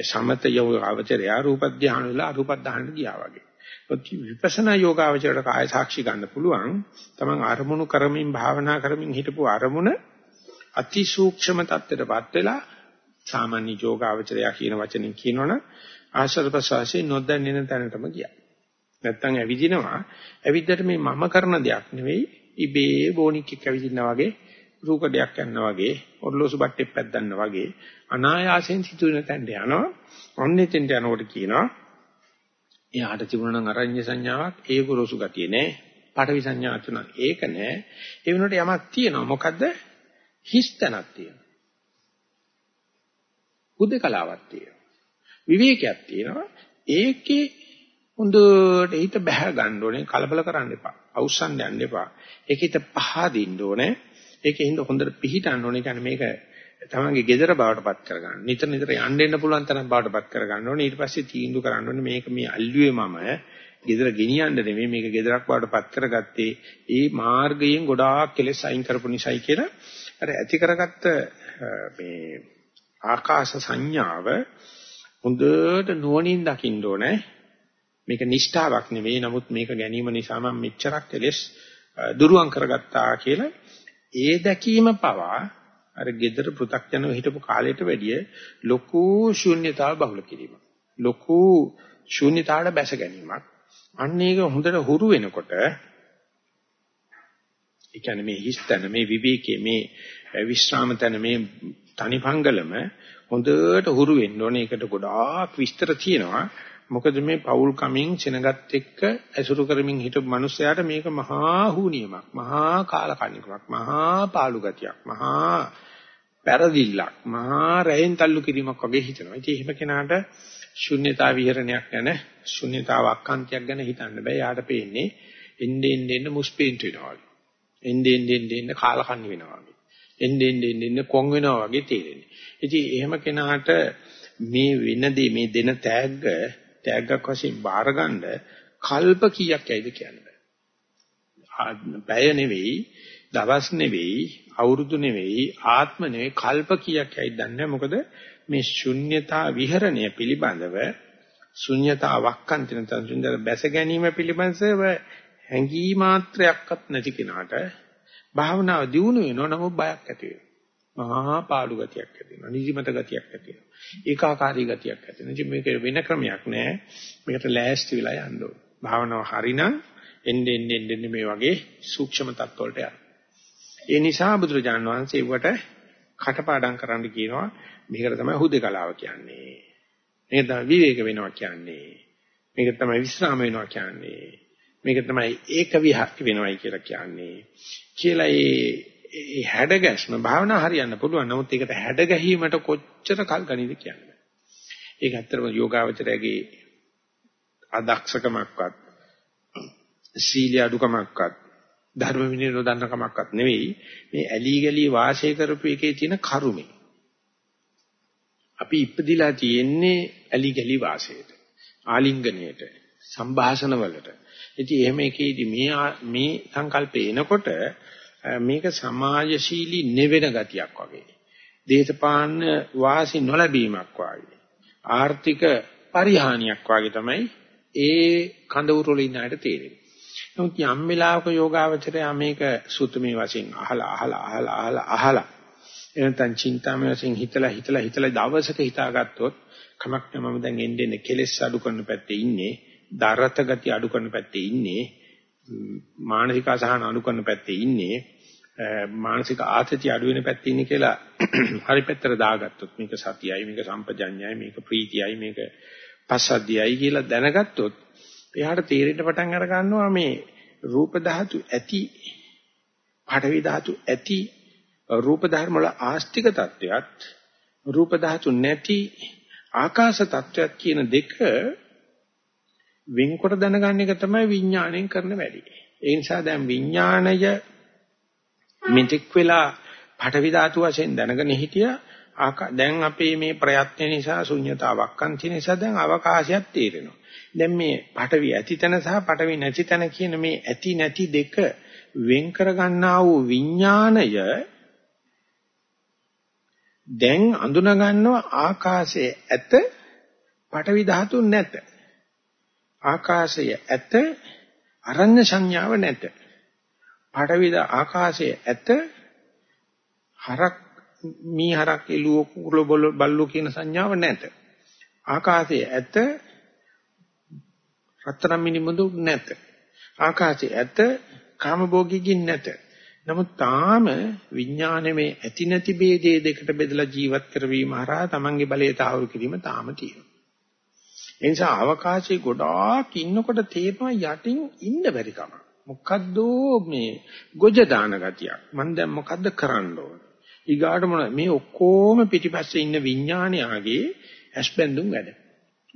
සමත යෝග අවචරය රූප ධානය වල අරූප ධානයට ගියා වගේ. විපස්සනා යෝගාවචරයට කාය සාක්ෂි ගන්න පුළුවන්. Taman අරමුණු කරමින් භාවනා කරමින් හිටපු අරමුණ අති සූක්ෂම தත්ත්වයටපත් වෙලා සාමාන්‍ය යෝගාවචරය කියන වචනෙන් කියනවනම් ආශ්‍රද ප්‍රසවාසයේ නොදැන්නෙන තැනටම ගියා. නැත්තම් ඇවිදිනවා. ඇවිද්දට මේ මම කරන දෙයක් නෙවෙයි ඉබේ බෝනික් එක්ක ඇවිදිනා වගේ රූකඩයක් යනවා වගේ ඔර්ලෝසු බට්ටෙක් පැද්දන්නා වගේ අනායාසයෙන් සිදුවෙන තැනට යනවා. ඔන්නේ තෙන්ට යනකොට කියනවා එයාට තිබුණා නම් අරඤ්‍ය සංඥාවක් ඒ ගොරෝසු ගතිය නෑ. පටවි සංඥා තුනක් ඒක නෑ. ඒ වෙනකොට යමක් තියෙනවා. මොකද්ද? හිස් තැනක් තියෙනවා. උදේකලාවක් තියෙනවා. විවේකයක් තියෙනවා. ඒකේ හොඳට හිත බැහැ ගන්න ඕනේ කලබල කරන්න එපා. අවුස්සන්න යන්න එපා. ඒක හිත පහදින්න ඕනේ. ඒකේ හිඳ හොඳට පිහිටන්න ඕනේ. කියන්නේ මේක තමන්ගේ gedara බවටපත් කරගන්න. නිතර නිතර යන්න එන්න පුළුවන් තරම් බවටපත් කරගන්න ඕනේ. ඊට පස්සේ තීන්දුව කරන්න ඕනේ මේක මේ අල්ලුවේ මම gedara ගෙනියන්න නෙමෙයි මේක gedarak බවටපත් කරගත්තේ. ඒ මාර්ගයෙන් ගොඩාක් කෙලෙස් අයින් කරපු නිසායි කියලා අර ඇති කරගත්ත මේ ආකාශ සංඥාව හොඳට නුවණින් දකින්න ඕනේ. මේක නිෂ්ඨාවක් නෙවෙයි. නමුත් මේක ගැනීම නිසා මම මෙච්චරක් කෙලෙස් දුරුවන් කරගත්තා කියලා ඒ දැකීම පවා අර gedara පෘ탁ජනව හිටපු කාලයට වැඩිය ලොකු ශූන්‍යතාව බහුල කිරීමක්. ලොකු ශූන්‍යතාවට බැස ගැනීමක්. අන්න ඒක හොඳට හුරු වෙනකොට ඒ කියන්නේ මේ හිස්තන මේ විවේකයේ මේ විශ්‍රාම තන මේ තනිපංගලම හොඳට හුරු වෙන්න ඕනේ. ඒකට ගොඩාක් විස්තර තියෙනවා. මොකද මේ පෞල් කමින් සෙනගත් එක්ක ඇසුරු කරමින් හිටපු මිනිස්සයාට මේක මහා හුනියමක් මහා කාලකන්නිකමක් මහා පාළු ගතියක් මහා පෙරදිල්ලක් මහා රැයෙන් තල්ලු කිරීමක් වගේ හිතනවා. ඉතින් එහෙම කෙනාට ශුන්්‍යතා විහරණයක් ගැන ශුන්්‍යතාවක් අන්තයක් ගැන හිතන්න බෑ. යාට පේන්නේ එන්නේ එන්නේ එන්නේ මුස්පේන්ට් වෙනවා වගේ. එන්නේ එන්නේ එන්නේ කාලකන්ණි වෙනවා වගේ. එන්නේ එන්නේ එන්නේ කොන් වෙනවා වගේ තේරෙන්නේ. ඉතින් එහෙම කෙනාට මේ වෙන දේ මේ දෙන තෑග්ග තෑග්ගක් වශයෙන් බාරගන්න කල්ප කීයක් ඇයිද කියන්නේ. පැය නෙවෙයි, දවස් නෙවෙයි, අවුරුදු නෙවෙයි, ආත්ම නෙවෙයි කල්ප කීයක් ඇයිද දන්නේ මොකද මේ ශුන්්‍යතා විහරණය පිළිබඳව ශුන්්‍යතා වක්කන්ති නැත්නම් ශුන්්‍යත බැස ගැනීම පිළිබඳව හැඟී මාත්‍රයක්වත් නැති කෙනාට භාවනාව දියුණු වෙනවා නමුත් බයක් ඇති වෙනවා. මහා පාළු ගතියක් ඇති වෙනවා. නිදිමත ගතියක් ඇති වෙනවා. ඒකාකාරී ගතියක් ඇති වෙනවා. ඉතින් මේක වෙන ක්‍රමයක් නෑ. මේකට ලෑස්ති වෙලා යන්න ඕන. භාවනාව හරිනම් එන්නේ එන්නේ එන්නේ මේ වගේ සූක්ෂම තත්ත්වවලට යන්න. ඒ නිසා බුදුරජාණන් වහන්සේ වට කටපාඩම් කරන්න කියනවා. මේකට තමයි හුදේකලාව කියන්නේ. මේක තමයි විවේක වෙනවා කියන්නේ. මේක තමයි විස්රාම වෙනවා කියන්නේ. මේක තමයි ඒක විහක් වෙනවයි කියලා කියන්නේ. කියලා ඒ ඒ හැඩ ගැස්ම භාවනා හරියන්න පුළුවන්. නමුත් ඒකට හැඩ ගැහිීමට කොච්චර කල් ගනිද කියන්නේ. ඒක ඇත්තටම යෝගාවචරයේ අදක්ෂකමක්වත් සීල අඩුකමක්වත් ධර්ම විනය නොදන්න කමක්වත් නෙවෙයි මේ ඇලි ගලි වාසය කරපු එකේ තියෙන කරුමේ. අපි ඉපදිලා තියෙන්නේ ඇලි ගලි වාසයට. ආලිංගණයට, සංഭാෂණ වලට. ඉතින් එහෙම එකේදී මේ මේ සංකල්පේ එනකොට මේක සමාජශීලී නෙවෙන ගතියක් වගේ. දේශපාලන වාසි නොලැබීමක් වගේ. ආර්ථික පරිහානියක් වගේ තමයි ඒ කඳවුරු වල ඉන්න අයට තේරෙන්නේ. නමුත් යම් වෙලාවක යෝගාවචරය මේක සුතුමේ වශයෙන් අහලා අහලා අහලා අහලා අහලා එනතන් චින්තාමය වශයෙන් හිතලා හිතලා හිතලා දවසක හිතාගත්තොත් කමක් නෑ මම දැන් එන්නේ එන්නේ කෙලෙස් අඩු කරන පැත්තේ ඉන්නේ දරත ගති අඩු කරන පැත්තේ ඉන්නේ මානසික අසහන අඩු කරන පැත්තේ ඉන්නේ මානසික ආතතිය අඩු වෙන පැත්තේ ඉන්නේ කියලා හරි පැත්තට දාගත්තොත් මේක සතියයි මේක සම්පජඤ්ඤයයි මේක ප්‍රීතියයි මේක පස්සද්ධියයි කියලා දැනගත්තොත් එයාට තීරෙන්න පටන් අර ගන්නවා මේ රූප ධාතු ඇති පඨවි ධාතු ඇති රූප ධර්ම වල ආස්තික தත්වයක් රූප ධාතු නැති ආකාශ தත්වයක් කියන දෙක වෙන්කොට දැනගන්න එක තමයි විඥාණයෙන් කරන වැඩි. ඒ නිසා දැන් විඥාණය මෙතෙක් වෙලා පටවි ධාතු වශයෙන් දැනගෙන හිටියා දැන් අපේ මේ ප්‍රයත්න නිසා ශුන්්‍යතාවක් අන්ති නිසා දැන් අවකාශයක් තීරෙනවා. දැන් මේ පටවි ඇති තැන සහ පටවි නැති තැන කියන මේ ඇති නැති දෙක වෙන් කර ගන්නා වූ විඥාණය දැන් අඳුන ගන්නවා ආකාශයේ ඇත පටවි ධාතු නැත. ආකාශය ඇත අරඤ්‍ය සංඥාව නැත. පඩවිද ආකාශය ඇත හරක් මී හරක් එළුව කුකුල බල්ලෝ කියන සංඥාව නැත. ආකාශයේ ඇත රත්තරන් මිනිමුදු නැත. ආකාශයේ ඇත කාමභෝගීකින් නැත. නමුත් තාම විඥානයේ ඇති නැති ભેදේ දෙකට බෙදලා ජීවත් කරවීම හරහා තමන්ගේ බලය තාවුරු කිරීම තාම තියෙනවා. ඒ නිසා අවකාශයේ ගොඩාක් ඉන්නකොට තේරෙනවා යටින් ඉන්න බැරි කම. මොකද්ද මේ ගොජ දාන ගතියක්. මම දැන් මොකද්ද කරන්න ඕන? ඊගාට මොන මේ ඔක්කොම පිටිපස්සේ ඉන්න විඥානයාගේ ඇස්බැඳුම් වැඩ.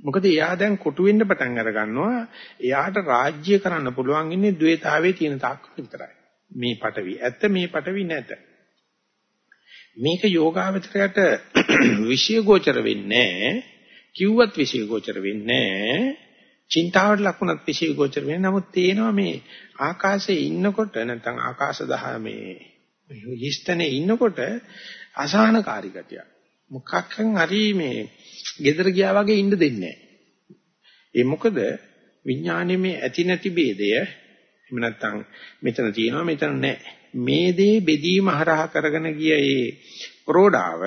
මොකද එයා දැන් කොටු වෙන්න පටන් අර ගන්නවා. එයාට රාජ්‍ය කරන්න පුළුවන් ඉන්නේ द्वේතාවේ තියෙන තාක් විතරයි. මේ පටවි ඇත්ත මේ පටවි නැත. මේක යෝගාවචරයට විෂය ගෝචර වෙන්නේ කිව්වත් විශේෂෝචර වෙන්නේ නැහැ. චින්තාවට ලකුණත් විශේෂෝචර වෙන්නේ. නමුත් තේනවා මේ ආකාශයේ ඉන්නකොට නැත්නම් ආකාශ දහමේ හිස්තනේ ඉන්නකොට අසහනකාරී ගතිය. මොකක්කන් හරි මේ gedara ගියා වගේ ඉන්න දෙන්නේ නැහැ. ඒ මොකද විඥානයේ මේ ඇති නැති ભેදය එහෙම නැත්නම් මෙතන තියෙනවා මෙතන නැහැ. මේ දේ බෙදීම හරහා කරගෙන ගිය ඒ ප්‍රෝඩාව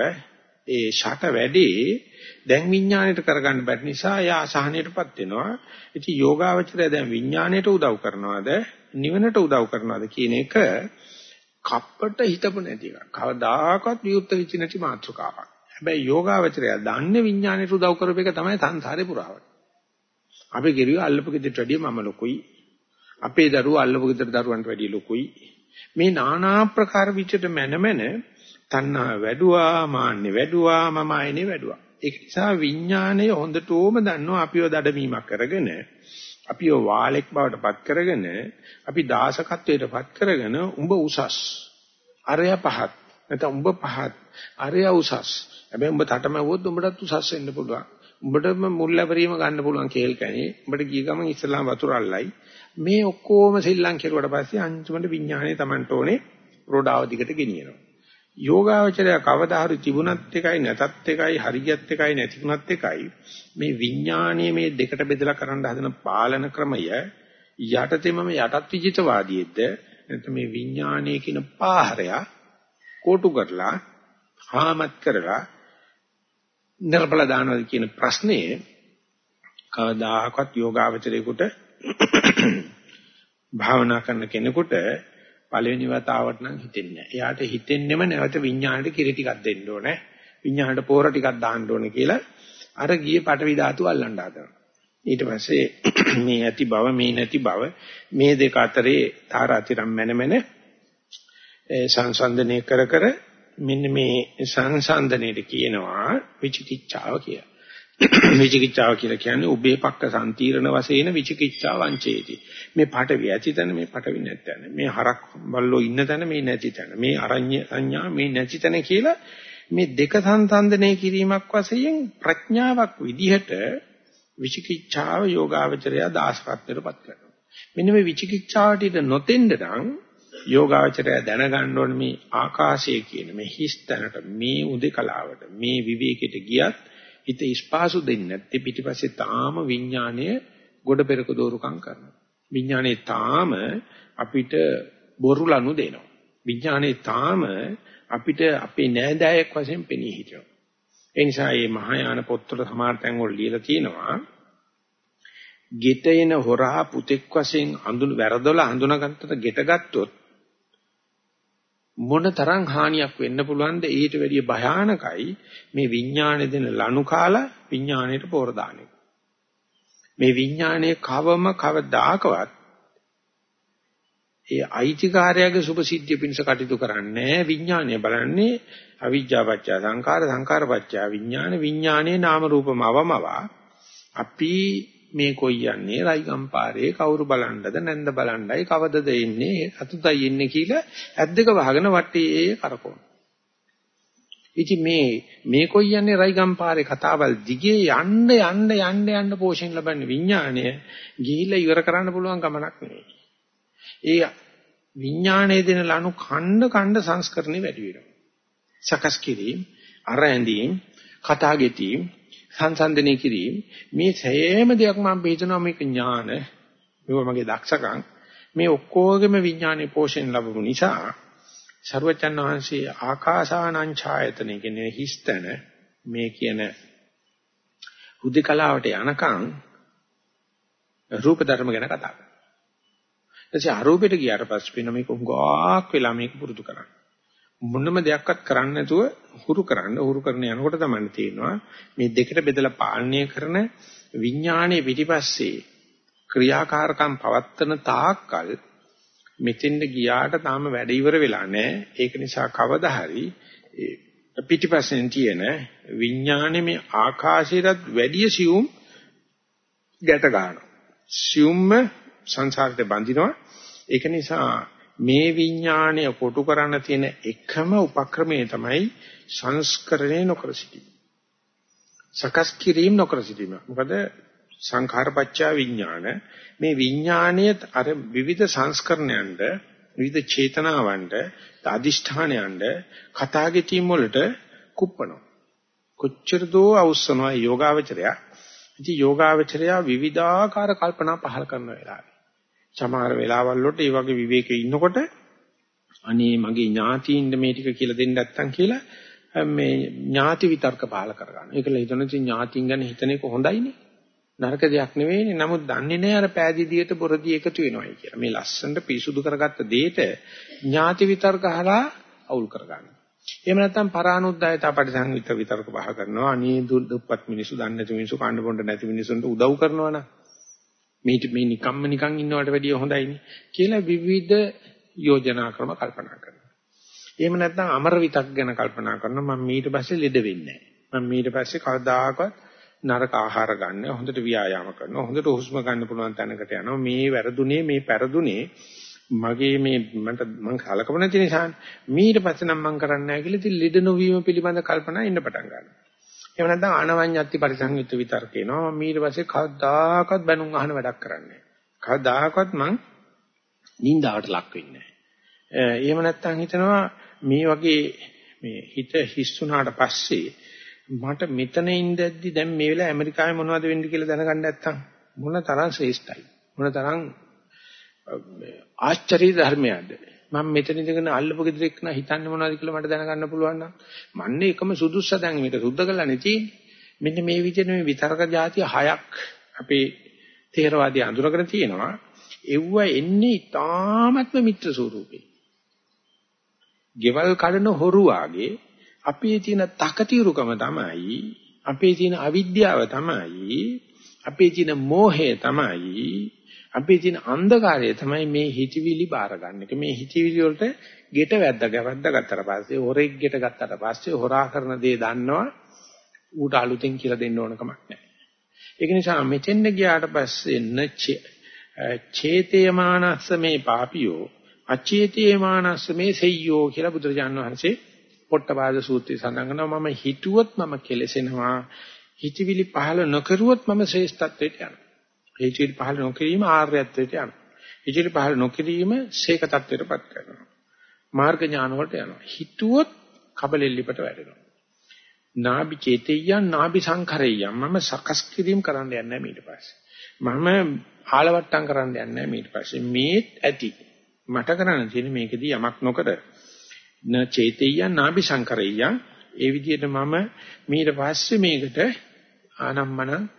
ඒ ෂට වැඩේ දැන් විඥාණයට කරගන්න බැරි නිසා එයා අසහනයටපත් වෙනවා. ඉතින් යෝගාවචරය දැන් විඥාණයට උදව් කරනවද නිවනට උදව් කරනවද කියන එක කප්පට හිතපො නැති එකක්. කවදාකවත් වියුක්ත වෙච්ච නැති මාතෘකාවක්. හැබැයි යෝගාවචරය දන්නේ විඥාණයට උදව් කරපු එක තමයි සංසාරේ පුරාවට. අපි කිරුවේ අල්ලපු ගෙදරට වැඩිය මම ලොකුයි. අපේ දරුවෝ අල්ලපු ගෙදර දරුවන්ට වැඩිය ලොකුයි. මේ নানা ප්‍රකාර විචිත මනමන තණ්හා වැඩුවා, මාන්නේ වැඩුවා, මම ආයනේ වැඩුවා. ඒක නිසා විඥාණය හොඳටම දන්නවා අපිව දඩමීමක් කරගෙන අපිව වාලෙක් බවට පත් කරගෙන අපි දාසකත්වයට පත් කරගෙන උඹ උසස්. අරය පහත්. නැත්නම් උඹ පහත්. අරය උසස්. හැබැයි උඹ තටමැවුවොත් උඹටත් උසස් වෙන්න පුළුවන්. උඹටම මුල් ලැබරීම ගන්න පුළුවන් කේල් කැණේ. උඹට ගිය ගමන් ඉස්සලාම වතුර අල්ලයි. මේ ඔක්කොම ශ්‍රී ලංකේරුවට පස්සේ අන්තිමට විඥානය Tamanට ඕනේ රෝඩාව දිගට ගෙනියනවා. යෝගාවචරය කවදා හරි තිබුණත් එකයි නැතත් එකයි හරියත් එකයි නැතිුණත් එකයි මේ විඥානීය මේ දෙකට බෙදලා කරන්න හදන පාලන ක්‍රමය යටතෙමම යටත් විජිතවාදීෙද්ද නැත්නම් මේ විඥානීය කියන පාහරය කොටු කරලා හාමත් කරලා නිර්බල දානවද කියන ප්‍රශ්නේ කවදාකවත් යෝගාවචරයේකට භාවනා කරන කෙනෙකුට පළවෙනි වතාවට නම් හිතෙන්නේ නැහැ. එයාට හිතෙන්නෙම නැවත විඤ්ඤාණයට කිරි ටිකක් දෙන්න ඕනේ. විඤ්ඤාණයට පෝර ටිකක් දාන්න ඕනේ කියලා අර ගියේ පටවි ධාතු අල්ලන්න හදනවා. ඊට පස්සේ මේ ඇති බව මේ නැති බව මේ දෙක අතරේ තාරාතිරම් මැනමැන සංසන්දනය කර කර මෙන්න මේ සංසන්දනයේට කියනවා විචිකිච්ඡාව කියලා. විචිකිච්ඡාව කියලා කියන්නේ උබේ පක්ක සම්තිරණ වශයෙන් විචිකිච්ඡා වංචේති. මේ පාඨවි ඇති තැන මේ පාඨවි නැති තැන. මේ හරක් බල්ලෝ ඉන්න තැන මේ නැති තැන. මේ අරඤ්‍ය සංඥා මේ නැති තැන කියලා මේ දෙක සංසන්දනය කිරීමක් වශයෙන් ප්‍රඥාවක් විදිහට විචිකිච්ඡාව යෝගාවචරය දාසකත්වයටපත් කරනවා. මෙන්න මේ විචිකිච්ඡාවට ඉඳ නොතෙන්න නම් යෝගාවචරය දැනගන්න ඕනේ මේ ආකාශය කියන මේ හිස් තැනට මේ උදේකලාවට මේ විවේකයට ගියත් හිත ස්පාසු දෙන්නේ නැත්te පිටිපස්සේ තාම විඥාණය ගොඩ පෙරක දෝරුකම් කරනවා. විඥාණය තාම අපිට බොරු ලනු දෙනවා. විඥාණය තාම අපිට අපේ නෑදෑයෙක් වශයෙන් පෙනී හිටිනවා. ඒ නිසා මේ මහායාන පොත්වල සමහර තැන් වල ලියලා තියෙනවා ගෙට එන හොරා පුතෙක් වශයෙන් අඳුන වැරදොල අඳුනගත්තට ගෙට ගත්තොත් මොන තරම් හානියක් වෙන්න පුළුවන්ද? ඊට වැඩිය භයානකයි මේ විඥාණය දෙන ලනු කාලා විඥාණයට පෝර දාන එක. මේ විඥාණය කවම කවදාකවත් ඒ අයිතිකාරයාගේ සුභසිද්ධිය පිණිස කටයුතු කරන්නේ විඥාණය බලන්නේ අවිජ්ජාපච්චය සංඛාර සංඛාරපච්චය විඥාන විඥානයේ නාම රූපම අවමවා. අපි මේ කොයියන්නේ රයිගම්පාරේ කවුරු බලන්නද නැන්ද බලන්නයි කවදද එන්නේ අතුතයි එන්නේ කියලා ඇද්දක වහගෙන වටේ කරකවන. ඉතින් මේ මේ කොයියන්නේ රයිගම්පාරේ කතාවල් දිගේ යන්න යන්න යන්න යන්න පෝෂණ ලබන්නේ විඥාණය ගිහිල්ලා ඉවර කරන්න පුළුවන් ගමනක් නෙවෙයි. ඒ විඥාණය දෙන ලනු ඛණ්ඩ ඛණ්ඩ සංස්කරණේ වැඩි වෙනවා. සකස් කිරීම, අරැඳීම්, කතා ගෙතීම්, සංසන්දනය කිරීම මේ සෑම දෙයක්ම මම හිතනවා මේක ඥාන මේවා මගේ දක්ෂකම් මේ ඔක්කොගෙම විඥානයේ පෝෂණය ලැබුණු නිසා ਸਰවචන් වහන්සේ ආකාසානං ඡායතනෙ කියන්නේ හිස්තන මේ කියන හුදකලාවට යනකම් රූප ධර්ම ගැන කතා කරනවා. ඊටසේ අරූපෙට ගියාට පස්සේ වෙන මේක උගාක් වෙලා මේක පුරුදු කරන්න. මොනම දෙයක්වත් කරන්න නැතුව හුරු කරන්න හුරු කරන යනකොට තමයි තේරෙනවා මේ දෙකට බෙදලා පාලනය කරන විඥානයේ පිටිපස්සේ ක්‍රියාකාරකම් පවත්තන තාක්කල් මෙතෙන්ද ගියාට තාම වැඩ ඉවර වෙලා නැහැ. ඒක නිසා කවදා හරි පිටිපස්සෙන් තියෙන විඥානේ මේ ආකාශයටත් වැඩිය සියුම් ගැට ගන්නවා. සියුම්ම සංසාරයට බඳිනවා. ඒක නිසා මේ විඥාණය කොටු කරන්න තියෙන එකම උපක්‍රමය තමයි සංස්කරණය නොකර සිටීම. සකස් කිරීම නොකර සිටීම. මොකද සංඛාරපච්චා විඥාන මේ විඥානයේ අර විවිධ සංස්කරණයන්ට විවිධ චේතනාවන්ට අදිෂ්ඨානයන්ට කතාගෙතීම් වලට කුප්පනවා. කොච්චර දෝ අවශ්‍යනවා යෝගාවචරය. ඉතින් යෝගාවචරය විවිධාකාර කල්පනා පහල කරන වෙලාවේ. සමහර වෙලාවල් වලට මේ වගේ විවේකයේ ඉන්නකොට අනේ මගේ ඥාතීන්ද මේ ටික කියලා දෙන්න නැත්තම් කියලා මේ ඥාති විතර්ක පහල කරගන්න. ඒකල හිතන ඉතින් ඥාතින් ගැන හිතන එක හොඳයිනේ. නරක දෙයක් නෙවෙයිනේ. නමුත් දන්නේ නැහැ අර පෑදීදියට බොරදී එකතු වෙනවයි කියලා. මේ ලස්සනට පිරිසුදු කරගත්ත දෙයට ඥාති විතර්ක හරහා අවුල් කරගන්න. එහෙම නැත්නම් පරානුද්යතා පරිසංවිත විතර්ක පහ කරනවා. අනේ දුප්පත් මිනිස්සු දන්නේ නැති මිනිස්සු කන්න බොන්න නැති මිනිස්සුන්ට උදව් කරනවා නම් මේ මේ නිකම්ම නිකන් ඉන්නවට වැඩිය හොඳයිනේ කියලා විවිධ යෝජනා ක්‍රම කල්පනා කරනවා. එහෙම නැත්නම් අමර විතක් ගැන කල්පනා කරනවා මම ඊට පස්සේ ලෙඩ වෙන්නේ නැහැ. මම ඊට පස්සේ කවදාකවත් නරක ආහාර ගන්න හොඳට ව්‍යායාම කරනවා හොඳට හුස්ම ගන්න පුළුවන් තැනකට යනවා මේ වැරදුනේ මේ පෙරදුනේ මගේ මේ මට මං කලකම නැති නිසා ඊට පස්සේ නම් මං කරන්නේ නැහැ කියලා ඉතින් ලෙඩ නොවීම පිළිබඳ කල්පනා ඉන්න පටන් ගන්නවා එහෙම නැත්නම් ආනවඤ්ඤත්ති පරිසංයුක්ත විතර්කේනවා මම ඊට පස්සේ කවදාකවත් බැනුම් අහන වැඩක් කරන්නේ කවදාකවත් මං නින්දාවට ලක් වෙන්නේ නැහැ. එහෙම නැත්නම් හිතනවා මේ වගේ මේ හිත හිස්සුනාට පස්සේ මට මෙතන ඉඳද්දි දැන් මේ වෙලාව ඇමරිකාවේ මොනවද වෙන්නේ කියලා දැනගන්න නැත්තම් මොන තරම් ශ්‍රේෂ්ඨයි. මොන තරම් ආශ්චර්ය ධර්මයක්ද? මම මෙතන ඉඳගෙන අල්ලපු ගෙදර එක්ක හිතන්නේ මොනවද කියලා මට දැනගන්න පුළුවන් නම් මන්නේ එකම සුදුස්ස දැන් මේක සුද්ධ කරලා නැති මෙන්න මේ විදිහට මේ විතරක જાතිය හයක් අපේ තේරවාදී අඳුරගෙන තියෙනවා එව්ව එන්නේ ඊ타ත්ම මිත්‍ර ස්වරූපේ. ගෙවල් කඩන හොරු වාගේ අපේ තියෙන තකතිරුකම තමයි අපේ තියෙන අවිද්‍යාව තමයි අපේ තියෙන මෝහය තමයි අපේ තියෙන අන්ධකාරය තමයි මේ හිතවිලි බාර ගන්න එක. මේ හිතවිලි වලට ගෙට වැද්ද ගැවද්ද ගත්තට පස්සේ හොරෙක් ගෙට ගත්තට පස්සේ හොරා කරන දේ දන්නවා. ඌට අලුතෙන් කියලා දෙන්න ඕන කමක් නැහැ. ඒක නිසා මෙතෙන්ද ගියාට පස්සේ නච චේතේමානස්ස මේ පාපියෝ අචේතේමානස්ස මේ සෙය්‍යෝ කියලා බුදුරජාණන් වහන්සේ පොට්ටපාද සූත්‍රය සඳහන් කරනවා. මම හිතුවොත් මම කෙලසෙනවා. හිතවිලි පහල නොකරුවොත් මම ශ්‍රේෂ්ඨත්වයට යනවා. හිතවිලි පහල නොකිරීම ආර්යත්වයට යනවා. හිතවිලි පහල නොකිරීම ශේක තත්වයටපත් කරනවා. මාර්ග ඥාන වලට යනවා. හිතුවොත් කබලෙල්ලිපට වැටෙනවා. නාභි චේතේයයන් නාභි සංඛරේයයන් මම සකස් කිරීම කරන්න යන්නේ ඊට පස්සේ. මම ආලවට්ටම් කරන්න යන්නේ ඊට පස්සේ. මේ ඇති. මට කරන්න තියෙන්නේ මේකෙදී යමක් නොකර. න චේතේයං නාභි සංකරෙයං ඒ විදිහට මම ඊට පස්සේ මේකට ආනම්මන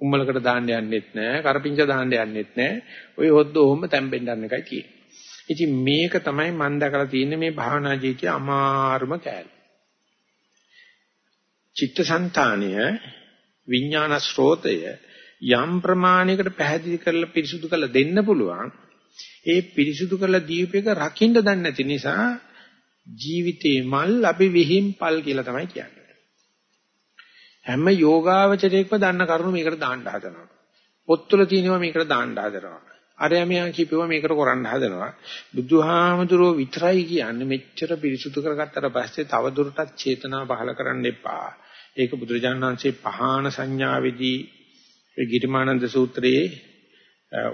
උම්මලකට දාන්න යන්නෙත් නෑ කරපිංච දාන්න යන්නෙත් නෑ. ඔය හොද්ද ඔහොම තැම්බෙන්න යන එකයි තියෙන්නේ. ඉතින් මේක තමයි මම දැකලා තියෙන්නේ මේ භාවනා ජීවිතයේ අමාරුම කෑල්ල. චිත්තසංතානය විඥාන ස්රෝතය යම් ප්‍රමාණයකට පැහැදිලි කරලා පිරිසුදු කරලා දෙන්න පුළුවන්. ඒ පිරිසුදු කරලා දීපේක රකින්න දන්නේ නැති නිසා ජීවිතේ මල් අපි විහිම්පල් කියලා තමයි කියන්නේ. හැම යෝගාවචරයකම දන්න කරුණු මේකට දාන්න හදනවා. පොත්වල තියෙනවා මේකට දාන්න හදනවා. අරයමියා කියපුවා මේකට කරන්න හදනවා. බුදුහාමුදුරුව විතරයි කියන්නේ මෙච්චර පිරිසුදු කරගත්තට පස්සේ තව දුරටත් චේතනා පහල කරන්න එපා. ඒක බුදුරජාණන් වහන්සේ පහාන සංඥාවේදී ඒ ගිරිමානන්ද සූත්‍රයේ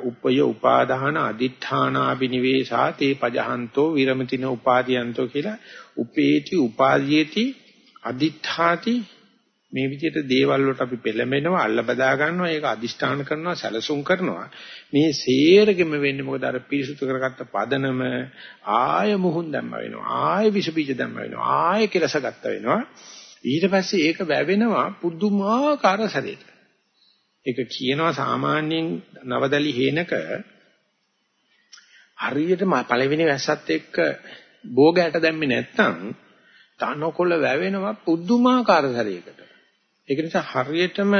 උපය උපාදාන අදිඨානාබිනිවේසා තේ පජහන්තෝ විරමතින උපාදීයන්තෝ කියලා උපේති උපාදීයති අදිඨාති මේ විදිහට දේවල් වලට අපි පෙළඹෙනවා අල්ල බදා ගන්නවා ඒක අදිෂ්ඨාන කරනවා සැලසුම් කරනවා. මේ සේරගෙම වෙන්නේ මොකද? අර පිරිසුදු කරගත්ත පදනම ආය මුහුන් දැම්ම වෙනවා ආය විස බීජ දැම්ම වෙනවා ආය කෙලස ගත්ත වෙනවා. ඊට පස්සේ ඒක වැවෙනවා පුදුමාකාර සැරේට. ඒක කියනවා සාමාන්‍යයෙන් නවදලි හේනක හරියට පළවෙනි වැස්සත් එක්ක බෝගයට දැම්මේ නැත්නම් තනකොළ වැවෙනවා පුදුමාකාර සැරයකට ඒක නිසා හරියටම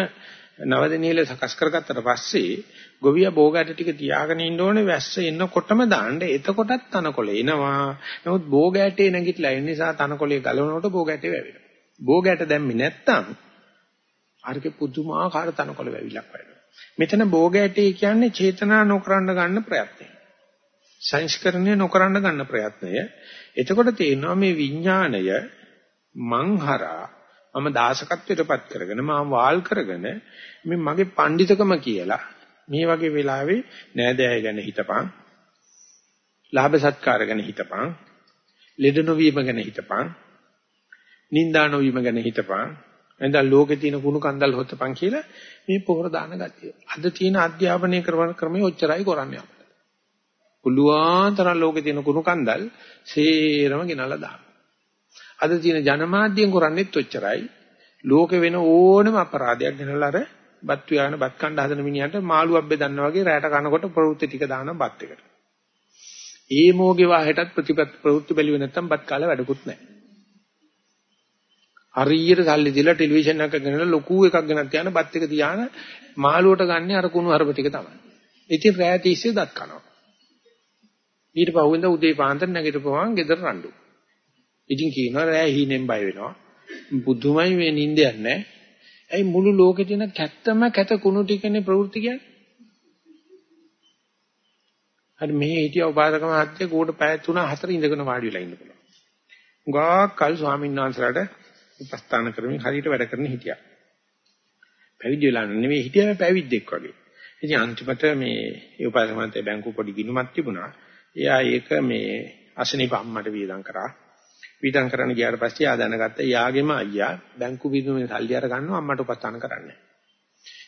නවදෙනියල සකස් කරගත්තට පස්සේ ගොවියා බෝගට ටික තියාගෙන ඉන්න ඕනේ වැස්ස එනකොටම දාන්න. එතකොටත් තනකොළ එනවා. නමුත් බෝගෑටේ නැගිටලා ඒ නිසා තනකොළේ ගලවනකොට බෝගෑටේ වැවෙනවා. බෝගෑට දැම්මේ නැත්තම් අරකේ පුදුමාකාර තනකොළ වැවිලක් වෙනවා. මෙතන බෝගෑටේ කියන්නේ චේතනා නොකරන ගන්න ප්‍රයත්නය. සංස්කරණය නොකරන ගන්න ප්‍රයත්නය. එතකොට තේරෙනවා මේ විඥාණය මංහරා මම දාසකත්වයටපත් කරගෙන මම වාල් කරගෙන මේ මගේ පඬිතකම කියලා මේ වගේ වෙලාවේ නෑදෑය ගැන හිතපන් ලාභ සත්කාර ගැන හිතපන් ලෙඩ නොවීම ගැන හිතපන් නිന്ദා නොවීම ගැන හිතපන් එඳා ලෝකේ තියෙන කුණු කන්දල් හොතපන් කියලා මේ පොහොර දාන ගතිය. අද තියෙන අධ්‍යාපනය කරන ක්‍රමයේ ඔච්චරයි කරන්නේ අපිට. පුළුවන් තරම් ලෝකේ තියෙන කුණු කන්දල් සේරම ගෙනල්ලා දාන්න. අද තියෙන ජනමාධ්‍යයෙන් කරන්නේත් ඔච්චරයි. ලෝකෙ වෙන ඕනම අපරාධයක් ගෙනල්ලා අර බත් වියාගෙන බත් කන්න හදන මිනිහට මාළුවක් බෙදන්නා වගේ රැට කනකොට ප්‍රවෘත්ති ටික දානවා බත් එකට. ඒ මොෝගේ වාහෙටත් ප්‍රතිපත් ප්‍රවෘත්ති බැලුවේ නැත්තම් බත් කාලා වැඩකුත් නැහැ. හරියට සල්ලි දීලා ටෙලිවිෂන් එකක් ගෙනලා ලොකු එකක් ගෙනත් යන බත් එක තියාන මාළුවට ගන්න අර කුණු හරප ටික තමයි. ඉතින් රෑ තිස්සේ දත් කනවා. ඊට පහුවෙන්ද උදේ පාන්දර නැගිටපුවාම ගෙදර රණ්ඩු. ඉතින් කියනවා රෑ හීනෙන් බය වෙනවා. බුදුමයි මේ නිින්දයක් නැහැ. ඇයි මුළු ලෝකේ තියෙන කැත්තම කැත කුණු ටිකනේ ප්‍රවෘත්ති කියන්නේ? හරි මෙහි හිටිය උපාසක මහත්තයා කෝඩ පැය 3 4 ඉඳගෙන වාඩි වෙලා ඉන්න පුළුවන්. උගා කල් ස්වාමීන් වහන්සේලාට උපස්ථාන කරමින් හරියට වැඩ කරන හිටියා. පැවිදි වෙලා නෙමෙයි හිටියා පැවිද්දෙක් වගේ. ඉතින් අන්තිමට මේ ඒ උපාසක මහත්තයා බැංකු පොඩි ගිණුමක් තිබුණා. එයා ඒක මේ අසනීප අම්මට වියදම් කරා. වියදම් කරන්න ගියාට පස්සේ ආ දැනගත්තා යාගෙම අයියා බැංකු බිඳුමේ සල්ලි අර ගන්නවා අම්මට උපස්ථාන කරන්නේ.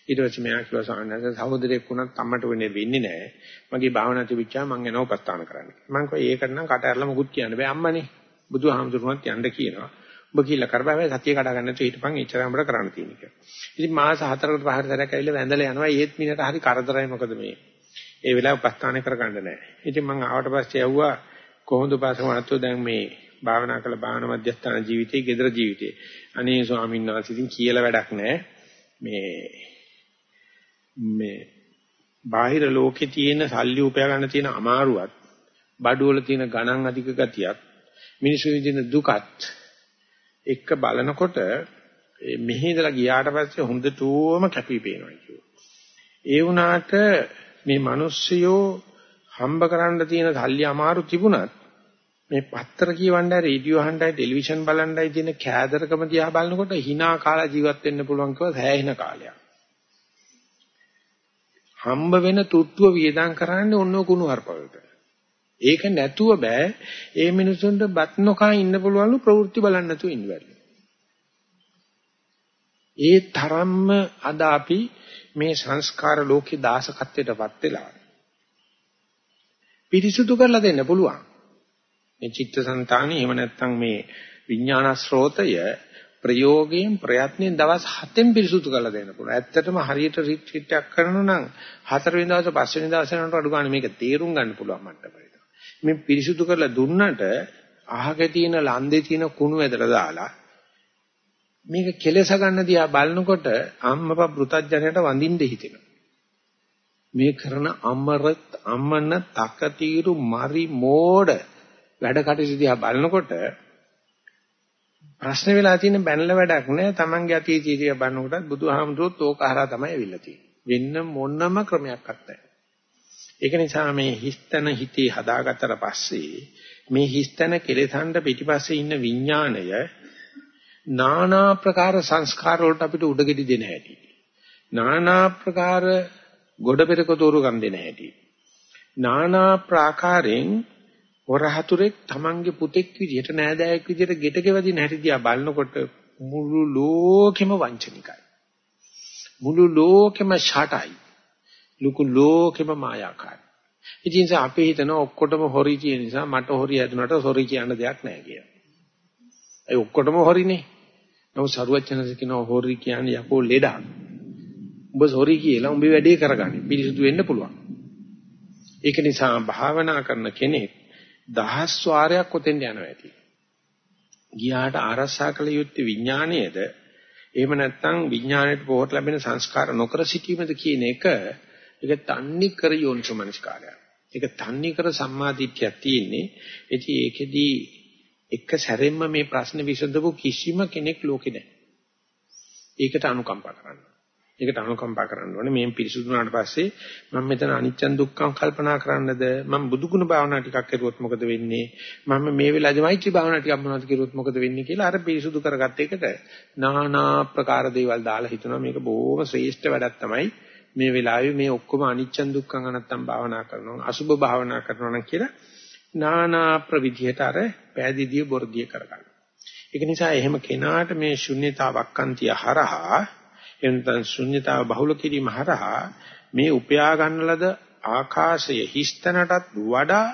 ඊට පස්සේ මෙයා කිව්වා සාමාන්‍යයෙන් සහෝදරයෙක් වුණත් අම්මට වෙන්නේ වෙන්නේ නැහැ. මගේ භාවනා තිබිච්චා මං එනවා උපස්ථාන කරන්න. මං කිව්වා ඒකට නම් කට ඇරලා මොකුත් කියන්න බෑ අම්මනේ. බුදුහාමුදුරුවන්ත් යන්න කියනවා. ඔබ කියලා කරබෑ සතිය කඩා ගන්න නැතුව හිටපන් එච්චරම අපිට කරන්න තියෙන කියලා. ඉතින් මාස 4කට පහකට සැරයක් ඇවිල්ලා වැඳලා යනවා ඒත් මිනිහට හරි කරදරයි මොකද මේ. ඒ වෙලාව උපස්ථාන කරගන්න නැහැ. ඉතින් මං ආවට පස්සේ ඇහුවා කොහොමද පාසක මහත්තයෝ දැන් මේ භාවනා කළ භාවනා මධ්‍යස්ථාන ජීවිතේ, gedara ජීවිතේ. අනේ ස්වාමීන් වහන්සේ ඉතින් කියලා වැඩක් නැහැ. මේ මේ බාහිර ලෝකේ තියෙන සල්ලි උපයා ගන්න තියෙන අමාරුවත්, බඩුවල තියෙන ගණන් අධික ගතියක්, මිනිස්සු විඳින දුකත් එක බලනකොට මෙහි ඉඳලා ගියාට පස්සේ හොඳටම කැපී පේනවා කියුවා. ඒ වුණාට මේ මිනිස්සුયો හම්බ කරන්න තියෙන සල්ලි අමාරු තිබුණත් මේ පත්තර කියවන්නයි රේඩියෝ අහන්නයි ටෙලිවිෂන් බලන්නයි තියෙන කෑදරකම දිහා බලනකොට hina කාලා ජීවත් වෙන්න පුළුවන් කව සෑහෙන කාලයක්. හම්බ වෙන තුට්ටුව වියදම් කරන්නේ ඔන්න කුණු හarpවලට. ඒක නැතුව බෑ ඒ මිනිසුන්ට බත් නොකා ඉන්න පුළුවන්ලු ප්‍රවෘත්ති බලන්න නැතුව ඉන්න බැරි. ඒ තරම්ම අද අපි මේ සංස්කාර ලෝකේ දාසකත්වයටපත් වෙලා පිරිසුදු කරලා දෙන්න පුළුවන්. මේ චිත්තසංතානෙ එහෙම නැත්නම් මේ විඥාන ස්රෝතය ප්‍රයෝගයෙන් ප්‍රයත්නෙන් දවස් 7න් පිරිසුදු කරලා දෙන්න පුළුවන්. ඇත්තටම හරියට රිට්‍රීට් එකක් කරනවා නම් හතරවෙනි දවසේ පස්වෙනි දවසේ යනකොට අඩු ගන්න මේක තේරුම් ගන්න පුළුවන් මට්ටමට. මේ පිරිසුදු කරලා දුන්නට අහක තියෙන ලන්දේ තියෙන කුණු ඇදලා දාලා මේක කෙලස ගන්න දිහා බලනකොට අම්මපා පෘතජ්ජනයට වඳින්න හිතෙනවා. මේ කරන අමරත් අමන තකතිරු මරි මෝඩ වැඩ කටයුතු දිහා බලනකොට ප්‍රශ්න වෙලා තියෙන බැනල වැඩක් නෑ Tamange අතීතය දිහා බලනකොටත් බුදුහාමුදුරුවෝත් ඕක හරහා තමයි ඇවිල්ලා තියෙන්නේ වෙන්න මොනම ක්‍රමයක්වත් නැහැ ඒක නිසා මේ හිස්තන හිතේ හදාගත්තට පස්සේ මේ හිස්තන කෙලෙසඳ පිටිපස්සේ ඉන්න විඥාණය নানা ප්‍රකාර සංස්කාර වලට අපිට උඩගෙඩි දෙන හැටි নানা ප්‍රකාර ගොඩ පෙරක තෝරුගම් දෙන හැටි নানা ප්‍රාකාරයෙන් හොරහතුරෙක් Tamange පුතෙක් විදිහට නෑදෑයෙක් විදිහට ගෙට ගෙවදින හැටි දිහා බලනකොට මුළු ලෝකෙම වංචනිකයි. මුළු ලෝකෙම ෂටයි. ලুকু ලෝකෙම මායාකාරයි. ඉතින් අපි හිතන ඔක්කොටම හොරි කියන නිසා මට හොරි හැදුනට හොරි කියන්න දෙයක් නැහැ කියලා. ඒ ඔක්කොටම හොරිනේ. නමුත් සරුවචනස කියනවා හොරි කියන්නේ යකෝ ලෙඩක්. උඹ හොරි කියලා උඹේ වැඩේ කරගන්න. පිරිසුදු වෙන්න පුළුවන්. ඒක නිසා භාවනා කරන කෙනෙක් දහස් වාරයක් ඔතෙන් යනවා ඇති. ගියාට ආරසා කළ යුත්තේ විඥාණයද එහෙම නැත්නම් විඥාණයට පොහොට ලැබෙන සංස්කාර නොකර සිටීමද කියන එක ඒක තන්නේ කර යෝනිසමනස්කාරය. ඒක තන්නේ කර සම්මාදිට්ඨියක් තියෙන්නේ. ඉතින් ඒකෙදී එක සැරෙන්ම මේ ප්‍රශ්නේ විසඳපු කිසිම කෙනෙක් ලෝකේ නැහැ. ඒකට අනුකම්පා කරන්න. ඒකට අනුකම්පා කරන්න ඕනේ. මේ පිරිසුදු වුණාට පස්සේ මම මෙතන අනිච්චන් දුක්ඛම් කල්පනා කරන්නද? මම බුදුගුණ භාවනා ටිකක් කරුවොත් මොකද වෙන්නේ? මම මේ වෙලාවේදී මෛත්‍රී භාවනා ටිකක් මොනවද කරුවොත් මොකද වෙන්නේ කියලා අර පිරිසුදු කරගත්ත එකට নানা ප්‍රකාර දේවල් දාලා හිතනවා මේක බොහොම ශ්‍රේෂ්ඨ වැඩක් තමයි. මේ වෙලාවේ මේ ඔක්කොම අනිච්චන් දුක්ඛම් අනත්තම් භාවනා කරනවා. අසුබ භාවනා කරනවා නම් කියලා නානා ප්‍රවිධියට අර පෑදීදී බොර්දිය කරගන්න. ඒක නිසා එහෙම කෙනාට මේ ශුන්්‍යතාවක්කන්තිය හරහා එනතන් ශුන්්‍යතාව බහුල කිරීම හරහා මේ උපයා ගන්න ලද ආකාශය හිස්තනටත් වඩා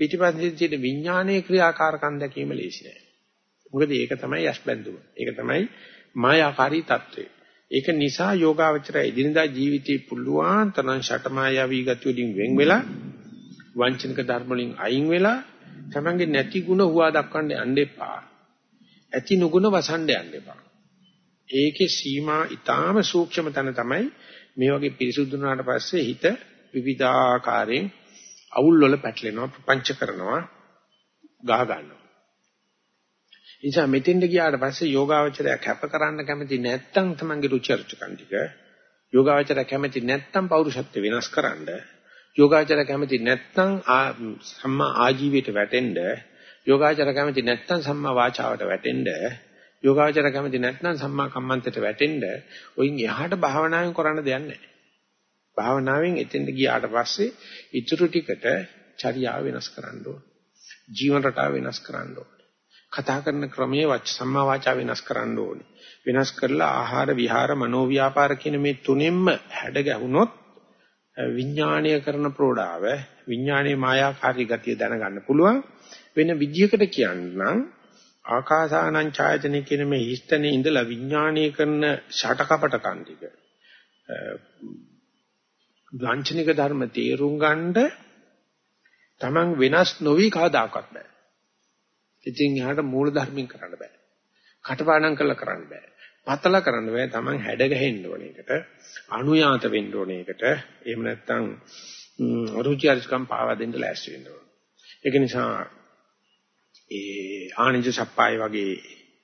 පිටිපස්සින් තියෙන විඥානයේ ක්‍රියාකාරකම් දැකීම ලේසි නෑ. මොකද ඒක තමයි යස්බැඳුම. ඒක තමයි මායාකාරී తත්වය. ඒක නිසා යෝගාවචරය එදිනදා ජීවිතේ පුළුවන් තරම් ෂටමායාවී ගති වලින් වෙන් වෙලා වංචනික ධර්ම වලින් අයින් වෙලා තමන්ගේ නැති ಗುಣ හුවා දක්වන්න යන්න එපා. ඇති නුගුණ වසන්න යන්න එපා. ඒකේ සීමා ඊටාම සූක්ෂම තැන තමයි මේ වගේ පිරිසුදු වුණාට පස්සේ හිත විවිධාකාරයෙන් අවුල් වල පැටලෙනවා ප්‍රපංච කරනවා ගහ ගන්නවා. නිසා මෙතෙන්ට ගියාට පස්සේ යෝගාවචරය කැප කරන්න කැමති නැත්නම් තමන්ගේ රුචි අරුචිකම් ටික යෝගාවචරය කැමති නැත්නම් පෞරුෂත්ව වෙනස් කරන්න යෝගාචර කැමති නැත්නම් සම්මා ආජීවයට වැටෙන්න යෝගාචර කැමති නැත්නම් සම්මා වාචාවට වැටෙන්න යෝගාචර කැමති නැත්නම් සම්මා කම්මන්තයට වැටෙන්න ඔයින් එහාට භාවනාවෙන් කරන්න දෙයක් නැහැ. භාවනාවෙන් එතෙන්ට ගියාට පස්සේ ඊටු ටිකට චර්යාව වෙනස් කරන්න ඕන. ජීවන රටාව වෙනස් කරන්න ඕන. කතා කරන ක්‍රමයේ වච සම්මා වාචා වෙනස් කරන්න ඕනේ. වෙනස් කරලා ආහාර විහාර මනෝ ව්‍යාපාර කියන මේ තුනෙන්ම හැඩ ගැහුනොත් විඥාණය කරන ප්‍රෝඩාව විඥානයේ මායාකාරී ගතිය දැනගන්න පුළුවන් වෙන විදියකට කියන්නම් ආකාසානං ඡායතනෙ කියන මේ හිස්තනේ ඉඳලා විඥානීය කරන ෂටකපට කන්දික ලාංඡනික ධර්ම තේරුම් ගන්නද Taman වෙනස් නොවි කවදාකවත් බෑ. ඉතින් එහාට මූල ධර්මින් කරන්න බෑ. කටපාඩම් කරලා කරන්න බෑ. පතල කරන්න බෑ Taman හැඩ ගැහෙන්න ඕන එකට අනුයාත වෙන්න ඕන එකට එහෙම නැත්නම් රුචි අරුචිකම් පාවා දෙන්න ලෑස්ති වෙන්න ඕන ඒක නිසා ඒ ආනන්ද සප්පාය වගේ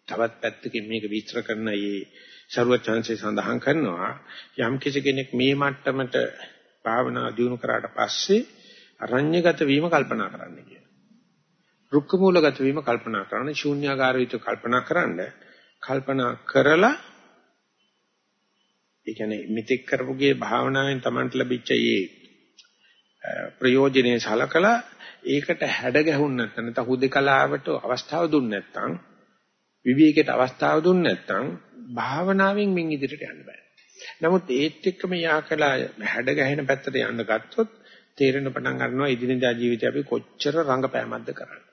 තවත් පැත්තකින් මේක විස්තර කරන මේ ਸਰවචන්සේ සඳහන් කරනවා යම් කිසි කෙනෙක් මේ මට්ටමට භාවනා දියුණු කරාට පස්සේ අරඤ්‍යගත වීම කල්පනා කරන්න කියන. රුක්ක මූලගත වීම කල්පනා කරන්න, ශූන්‍යාකාරීත්ව කල්පනා කරන්න, කල්පනා කරලා ඒ කියන්නේ මිත්‍යක් කරපුගේ භාවනාවෙන් Tamanට ලැබිච්ච මේ ප්‍රයෝජනේ සලකලා ඒකට හැඩ ගැහුන් නැත්නම් නැත්නම් හුදේකලාවට අවස්ථාව දුන්නේ නැත්නම් විවේකයට අවස්ථාව දුන්නේ නැත්නම් භාවනාවෙන් මින් ඉදිරියට යන්න බෑ. නමුත් ඒත් එක්කම යා කළා හැඩ ගැහෙන පැත්තට යන්න ගත්තොත් තේරෙන පටන් ගන්නවා ඉදිනදා ජීවිතේ අපි කොච්චර රංගපෑමක්ද කරන්නේ.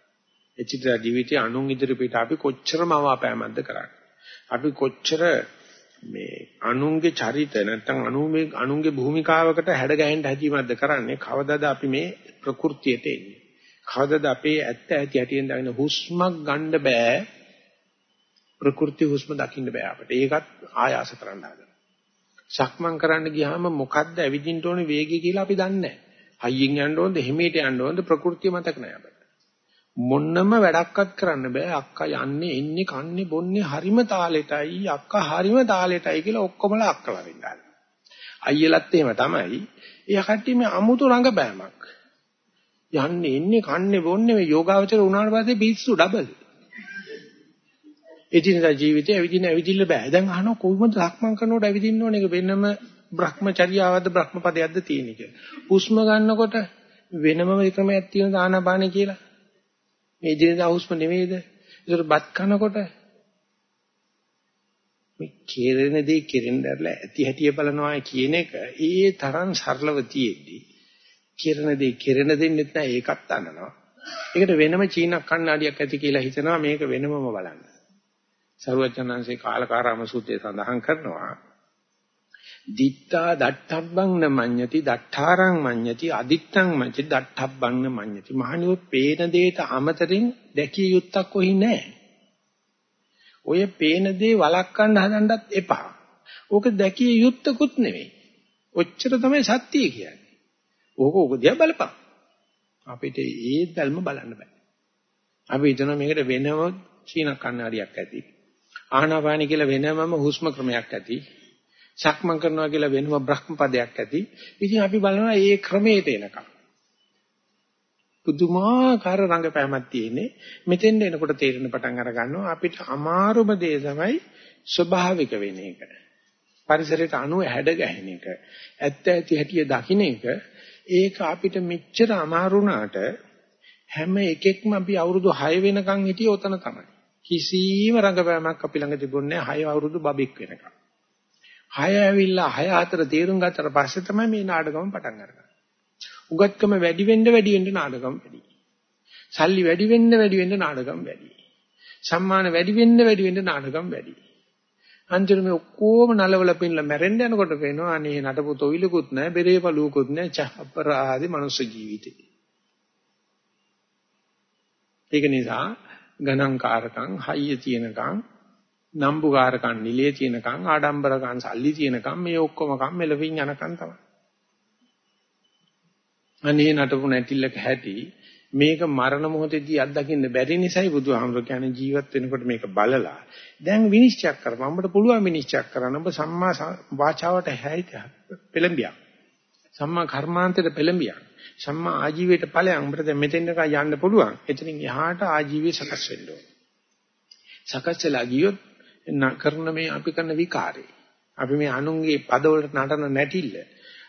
එචිත්‍ර ජීවිතේ අනුන් ඉදිරියට අපි කොච්චර මවාපෑමක්ද කරන්නේ. අපි කොච්චර මේ අනුන්ගේ චරිත නැත්නම් අනුමේ අනුන්ගේ භූමිකාවකට හැඩ ගැහෙන්න හැදීමක්ද කරන්නේ කවදාද අපි මේ ප්‍රകൃතියට එන්නේ කවදාද අපේ ඇත්ත ඇති හැටියෙන් දකින්න හුස්මක් ගන්න බෑ. ප්‍රകൃති හුස්ම දකින්න බෑ අපිට. ඒකත් ආයාස කරන්න හදනවා. සක්මන් කරන්න ගියාම මොකද්ද ඇවිදින්න ඕනේ වේගය කියලා අපි දන්නේ නැහැ. හයියෙන් යන්න ඕනද හිමීට යන්න ඕනද ප්‍රകൃතිය මතක නැහැ අපිට. මොන්නම වැඩක්වත් කරන්න බෑ. අක්කා යන්නේ එන්නේ කන්නේ බොන්නේ හරිම තාලෙටයි අක්කා හරිම තාලෙටයි කියලා ඔක්කොමලා අක්කලා වෙන්නවා අයියලත් එහෙම තමයි. එයා කට්ටිය මේ අමුතු රංගපෑමක් යන්නේ එන්නේ කන්නේ බොන්නේ මේ යෝගාවචර උනාට පස්සේ පිස්සු ඩබල් එදිනදා ජීවිතේ ඇවිදින ඇවිදින්න බෑ. දැන් අහනවා කොහොමද සක්මන් කරනකොට ඇවිදින්න ඕනේ ඒක වෙනම භ්‍රමචර්යාවක්ද භ්‍රමපදයක්ද තියෙන කියලා හුස්ම ගන්නකොට වෙනම ක්‍රමයක් තියෙන දානපානේ කියලා. මේ දිනදා හුස්ම නෙවෙයිද? ඒතර බත් කනකොට මේ කෙරෙන දේ කෙරෙන්න දැරලා ඇති හැටිය බලනවා කියන එක. ඒ තරම් සරලව තියෙද්දි කෙරෙන දේ කෙරෙන දෙන්නෙත් නෑ ඒකත් අන්නනවා. ඒකට වෙනම චීන කණ්ණාඩියක් ඇති කියලා හිතනවා මේක වෙනමම බලන්න. සරුවචනංශේ කාලකාරාම සූත්‍රයේ සඳහන් කරනවා දිත්තා දට්ඨබ්බං නමඤ්ඤති දට්ඨාරං මඤ්ඤති අදිත්තං මඤ්ඤති දට්ඨබ්බං නමඤ්ඤති මහණියෝ පේන දෙයට අමතරින් දැකිය යුත්තක් කොහි නැහැ. ඔය පේන දේ වළක්වන්න හදන්නත් එපා. ඕක දැකිය යුත්තකුත් නෙවෙයි. ඔච්චර තමයි සත්‍යය කියන්නේ. ඕක ඕක දිහා බලපන්. අපිට ඒ දැල්ම බලන්න බෑ. අපි හිතනවා මේකට වෙනම චීන කන්නඩියක් ඇති. ආහනාපානි කියලා වෙනමම හුස්ම ක්‍රමයක් ඇති. සක්මන් කරනවා කියලා වෙනම බ්‍රහ්ම පදයක් ඇති. ඉතින් අපි බලනවා මේ ක්‍රමයට එනකම්. පුදුමාකාර රංගපෑමක් තියෙන්නේ. මෙතෙන් එනකොට තේරෙන පටන් අර ගන්නවා අපිට අමාරුම දේ තමයි ස්වභාවික වෙන එක. පරිසරයට අනුව හැඩ ගැහෙන එක. ඇත්ත ඇති හැටිය දකින්න එක. ඒක අපිට මෙච්චර අමාරු හැම එකෙක්ම අපි අවුරුදු 6 වෙනකන් හිටියේ ඔතන තමයි. කිසිම රංගපෑමක් අපි ළඟ තිබුණේ නැහැ 6 අවුරුදු බබෙක් වෙනකන්. 6 ඇවිල්ලා 6 4 තේරුම් ගත්තට පස්සේ තමයි මේ නාටකම පටන් අරගන්නේ. උගත්කම වැඩි වෙන්න වැඩි වෙන්න නාටකම් වැඩි. සල්ලි වැඩි වෙන්න වැඩි වෙන්න නාටකම් වැඩි. සම්මාන වැඩි වෙන්න වැඩි වෙන්න නාටකම් වැඩි. අන්තිමට මේ ඔක්කොම නලවල පින්නලා මැරෙන්න යනකොට පේනවා අනේ නටපු තොවිලකුත් නැහැ බෙරේ පළුවකුත් නැහැ ච අපරාධි මනුස්ස ජීවිතේ. ඒක නිසා ගණන්කාරකම් හයිය තියෙනකම් නම්බුකාරකම් නිලිය තියෙනකම් ආඩම්බරකම් සල්ලි තියෙනකම් මේ ඔක්කොම කම් මෙලවින් යනකම් තමයි. අනේ නටපු නැටිල්ලක හැටි මේක මරණ මොහොතේදී අත්දකින්න බැරි නිසායි බුදුහාමුදුර කියන්නේ ජීවත් වෙනකොට මේක බලලා. දැන් විනිශ්චය කරපන්. අපිට පුළුවන් විනිශ්චය කරන්න. ඔබ සම්මා වාචාවට හැයිත පෙළඹියක් සම්මා කර්මාන්තයට පෙළඹියක් සම්මා ආජීවයට ඵලයන්. අපිට දැන් මෙතෙන් එක යන්න පුළුවන්. එතනින් එහාට ආජීවය සකස් වෙන්න ඕන. සකස් වෙලා ගියොත් කරන මේ අපි කරන විකාරේ අපි මේ අනුන්ගේ පදවලට නටන නැටිල්ල.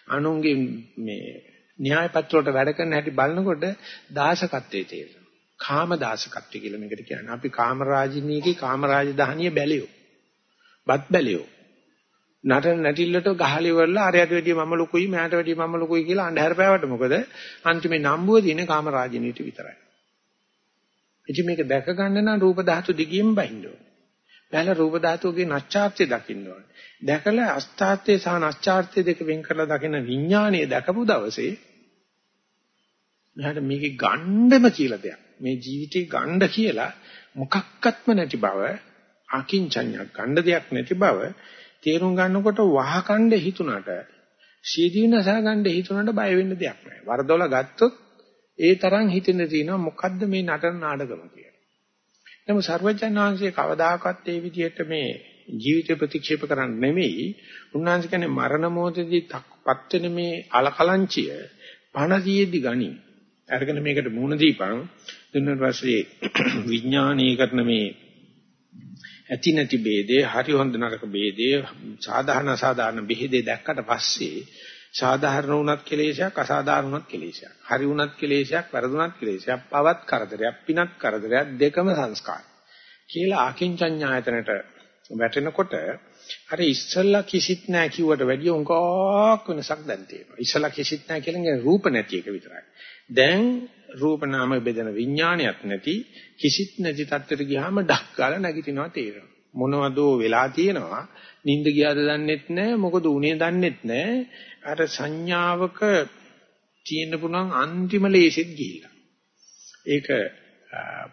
අනුන්ගේ මේ න්‍යාය පත්‍රවලට වැඩ කරන හැටි බලනකොට දාසකත්වයේ තේරෙනවා. කාම දාසකත්වය කියලා මේකට කියන්නේ. අපි කාම රාජිනීගේ කාම රාජධානිය බැලියෝ. බත් බැලියෝ. නටන නැටිල්ලට ගහලි වරලා අරයට වැඩිය මම ලොකුයි මෑට වැඩිය මම ලොකුයි කියලා අන්ධහර පෑවට මොකද අන්තිමේ නම්බුව දින කාම රාජිනීට විතරයි. ඉතින් මේක දැක ගන්න නම් රූප ධාතු දිගින් බහින්න ඕනේ. බැලලා රූප ධාතුවේ නැච්ඡාර්ත්‍ය දකින්න ඕනේ. දැකලා අස්ථාර්ත්‍ය සහ නැච්ඡාර්ත්‍ය දෙක වෙන් කරලා දකින විඥානය දැකපු දවසේ මෙහාට මේකේ ගණ්ඩම කියලා දෙයක්. මේ ජීවිතේ ගණ්ඩ කියලා මොකක්වත්ම නැති බව අකින්චඤ්ඤක් ගණ්ඩ දෙයක් නැති බව තේරුම් ගන්නකොට වහකණ්ඩ හිතුණට සීදීනස ගණ්ඩ හිතුණට බය වෙන්න දෙයක් නැහැ. වරදොල ගත්තොත් ඒ තරම් හිතෙන්න තියෙනවා මොකද්ද මේ නටන නාටකම කියලා. නමුත් සර්වජන් වහන්සේ කවදාකවත් ඒ විදිහට මේ ජීවිතය ප්‍රතික්ෂේප කරන්නේ නෙමෙයි. උන්වහන්සේ කියන්නේ මරණ මොහොතදී පත් වෙන මේ අලකලංචිය පණදීයේදී ගනි. අරගෙන මේකට මූණ දීපන්. දුන්නාට පස්සේ විඥානීය කරන මේ ඇති නැති ભેදේ හරි හොඳ නරක ભેදේ සාධාරණ අසාධාරණ ભેදේ දැක්කට පස්සේ සාධාරණ වුණත් කෙලේශයක් අසාධාරණ වුණත් කෙලේශයක්. හරි වුණත් කෙලේශයක් වැරදුණත් කෙලේශයක් පවත් කරදරයක් පිනක් කරදරයක් දෙකම සංස්කාර කියලා ආකින්චඤ්ඤායතනට වැටෙනකොට අර ඉස්සල්ලා කිසිත් නැහැ කිව්වට වැඩිය උංගක් වෙනසක් දැන් තියෙනවා. ඉස්සල්ලා කිසිත් නැහැ කියන්නේ රූප නැති එක විතරයි. දැන් රූප නාම බෙදෙන විඥානයක් නැති කිසිත් නැති තත්ත්වයට ගියාම ඩක් ගාලා නැගිටිනවා තේරෙනවා. මොනවදෝ වෙලා තියෙනවා. නිින්ද ගියාද දන්නෙත් නැහැ. මොකද උනේ දන්නෙත් නැහැ. අර සංඥාවක තියෙන්න පුළුවන් අන්තිම ලේසෙත් ගිහිල්ලා. ඒක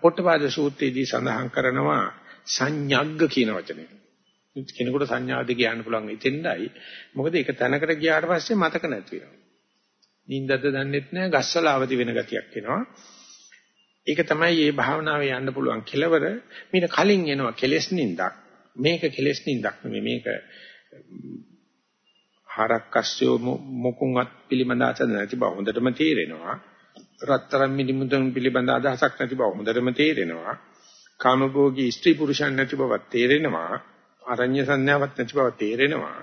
පොට්ටපාද සූත්‍රයේදී සඳහන් කරනවා සංඥග්ග කියන වචනේ. කෙනෙකුට සංඥාවද කියන්න පුළුවන් ඉතින්දයි. මොකද ඒක තැනකට ගියාට පස්සේ මතක නැති වෙනවා. නින්දද දන්නෙත් නැහැ ගස්සල අවදි වෙන ගතියක් එනවා. ඒක තමයි මේ භාවනාවේ යන්න පුළුවන් කෙලවර. මීට කලින් එනවා කෙලෙස් නින්දක්. මේක කෙලෙස් නින්දක් නෙමෙයි මේක හරක්කස්සෝ මොකුන්වත් පිළිබඳ අසද නැති බව හොඳටම තේරෙනවා. රත්තරන් මිලිමුතුන් පිළිබඳ අදහසක් නැති බව හොඳටම තේරෙනවා. කාමභෝගී ස්ත්‍රී පුරුෂයන් නැති බව තේරෙනවා. අරඤ්‍ය සංඥාවක් නැති බව තේරෙනවා.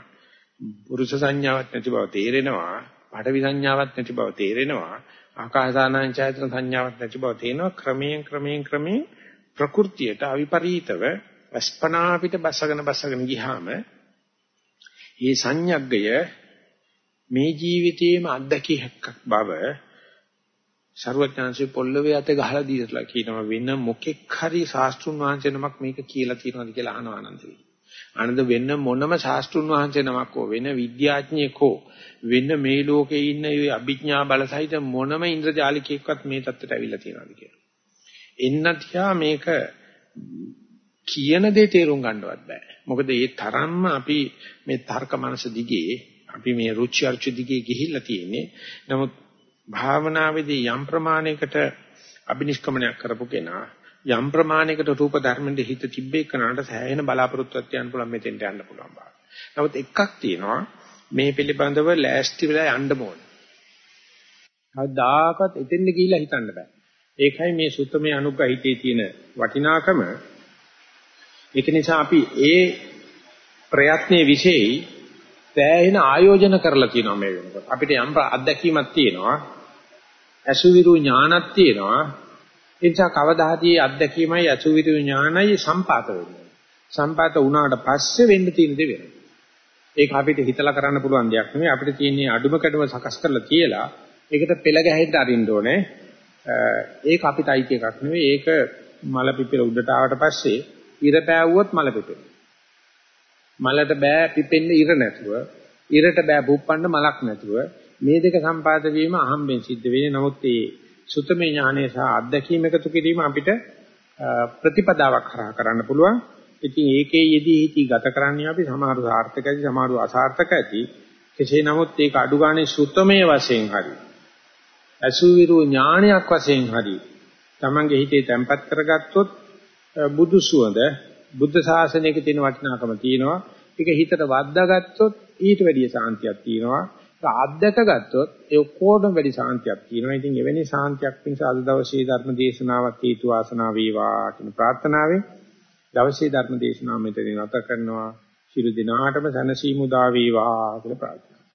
පුරුෂ සංඥාවක් නැති බව තේරෙනවා. පඩවි සංඥාවක් නැති බව තේරෙනවා. ආකාසානංචයතන සංඥාවක් නැති බව තේනවා. ක්‍රමයෙන් ක්‍රමයෙන් ක්‍රමයෙන් ප්‍රകൃතියට අවිපරීතව අස්පනා පිට බසගෙන බසගෙන ගියාම මේ සංඥග්ගය මේ ජීවිතයේම අත්දැකිය හැක්කක් බව ਸਰවඥාන්සේ පොල්ලවේ අත ගහලා දීලා කියනවා වෙන මොකෙක් හරි ශාස්ත්‍රුන් වහන්සේ නමක් මේක කියලා තියෙනවාද කියලා අහනවා ආනන්දේ. ආනන්ද වෙන මොනම ශාස්ත්‍රුන් වහන්සේ නමක් හෝ වෙන විද්‍යාඥයෙක් හෝ වෙන මේ ලෝකේ ඉන්න ඒ අභිඥා බලසහිත මොනම ඉන්ද්‍රජාලිකයෙක්වත් මේ தත්තට ඇවිල්ලා තියෙනවද කියලා. එන්නතියා මේක කියන දේ තේරුම් ගන්නවත් බෑ. මොකද ඒ තරම්ම අපි මේ තර්ක මනස දිගේ අපි මේ රුචි අරුචි දිගේ ගිහිල්ලා තියෙන්නේ. නමුත් භාවනාවේදී යම් ප්‍රමාණයකට අබිනිෂ්ක්‍මණයක් කරපු කෙනා යම් ප්‍රමාණයකට රූප ධර්මෙන්ද හිත තිබ්බේ කනට සෑහෙන බලාපොරොත්තුවක් තියන්න පුළුවන් මෙතෙන්ට යන්න පුළුවන් බා. නමුත් එකක් තියෙනවා මේ පිළිබඳව ලෑස්ති වෙලා යන්න ඕනේ. කවදාකවත් එතෙන්ද ගිහිල්ලා හිතන්න බෑ. ඒකයි මේ සුත්තමේ අනුග්‍රහිතේ තියෙන වටිනාකම. ඒක නිසා අපි ඒ ප්‍රයත්නයේ විශේෂයි සෑහෙන ආයෝජන කරලා තියෙනවා මේ වෙනකොට. අපිට යම් අත්දැකීමක් තියෙනවා. අසුවිරු ඥානක් තියෙනවා. ඒ නිසා කවදාහදී අත්දැකීමයි අසුවිරු ඥානයි සම්පාත වෙන්නේ. සම්පාත වුණාට පස්සේ වෙන්න තියෙන දේ වෙනවා. ඒක අපිට හිතලා කරන්න පුළුවන් දෙයක් නෙවෙයි. අපිට තියෙන්නේ අඩුම කැඩුම සකස් කරලා තියලා ඒකට පෙළ ගැහෙන්න අරින්න ඕනේ. ඒක අපිට අයිති එකක් නෙවෙයි. ඒක මල පිපිර උඩට ආවට පස්සේ ඉර පෑවුවොත් මල පිපෙනවා. මලට බෑ පිපෙන්න ඉර නැතුව, ඉරට බෑ බුප්පන්න මලක් නැතුව මේ දෙක සම්පාද වීම අහම්බෙන් සිද්ධ වෙන්නේ. නමුත් මේ සුතමේ ඥානය සහ අත්දැකීම එකතු කිරීම අපිට ප්‍රතිපදාවක් කරා කරන්න පුළුවන්. ඉතින් ඒකේ යෙදී හිටි ගත කරන්නේ අපි සමහරු සාර්ථක ඇති සමහරු අසාර්ථක ඇති. කෙසේ නමුත් ඒක අඩු ගානේ සුතමේ වශයෙන් හරි. අසුවිරු ඥානයක් වශයෙන් හරි. Tamange හිතේ තැම්පත් කරගත්තොත් බුදු සුවඳ බුද්ධ ශාසනයක තියෙන වටිනාකම තියෙනවා. ඒක හිතට වද්දාගත්තොත් ඊට වැඩිය සාන්තියක් තියෙනවා. ඒක අද්දක ගත්තොත් ඒ ඔක්කොටම වැඩි සාන්තියක් තියෙනවා. ඉතින් එවැනි සාන්තියක් පිණිස අද දවසේ ධර්ම දේශනාවත් හේතු වාසනා වේවා කියන ප්‍රාර්ථනාවෙන් දවසේ ධර්ම දේශනාව මෙතනින් නැත කරනවා. ශිරු දිනාටම සනසීමු දා වේවා කියලා ප්‍රාර්ථනා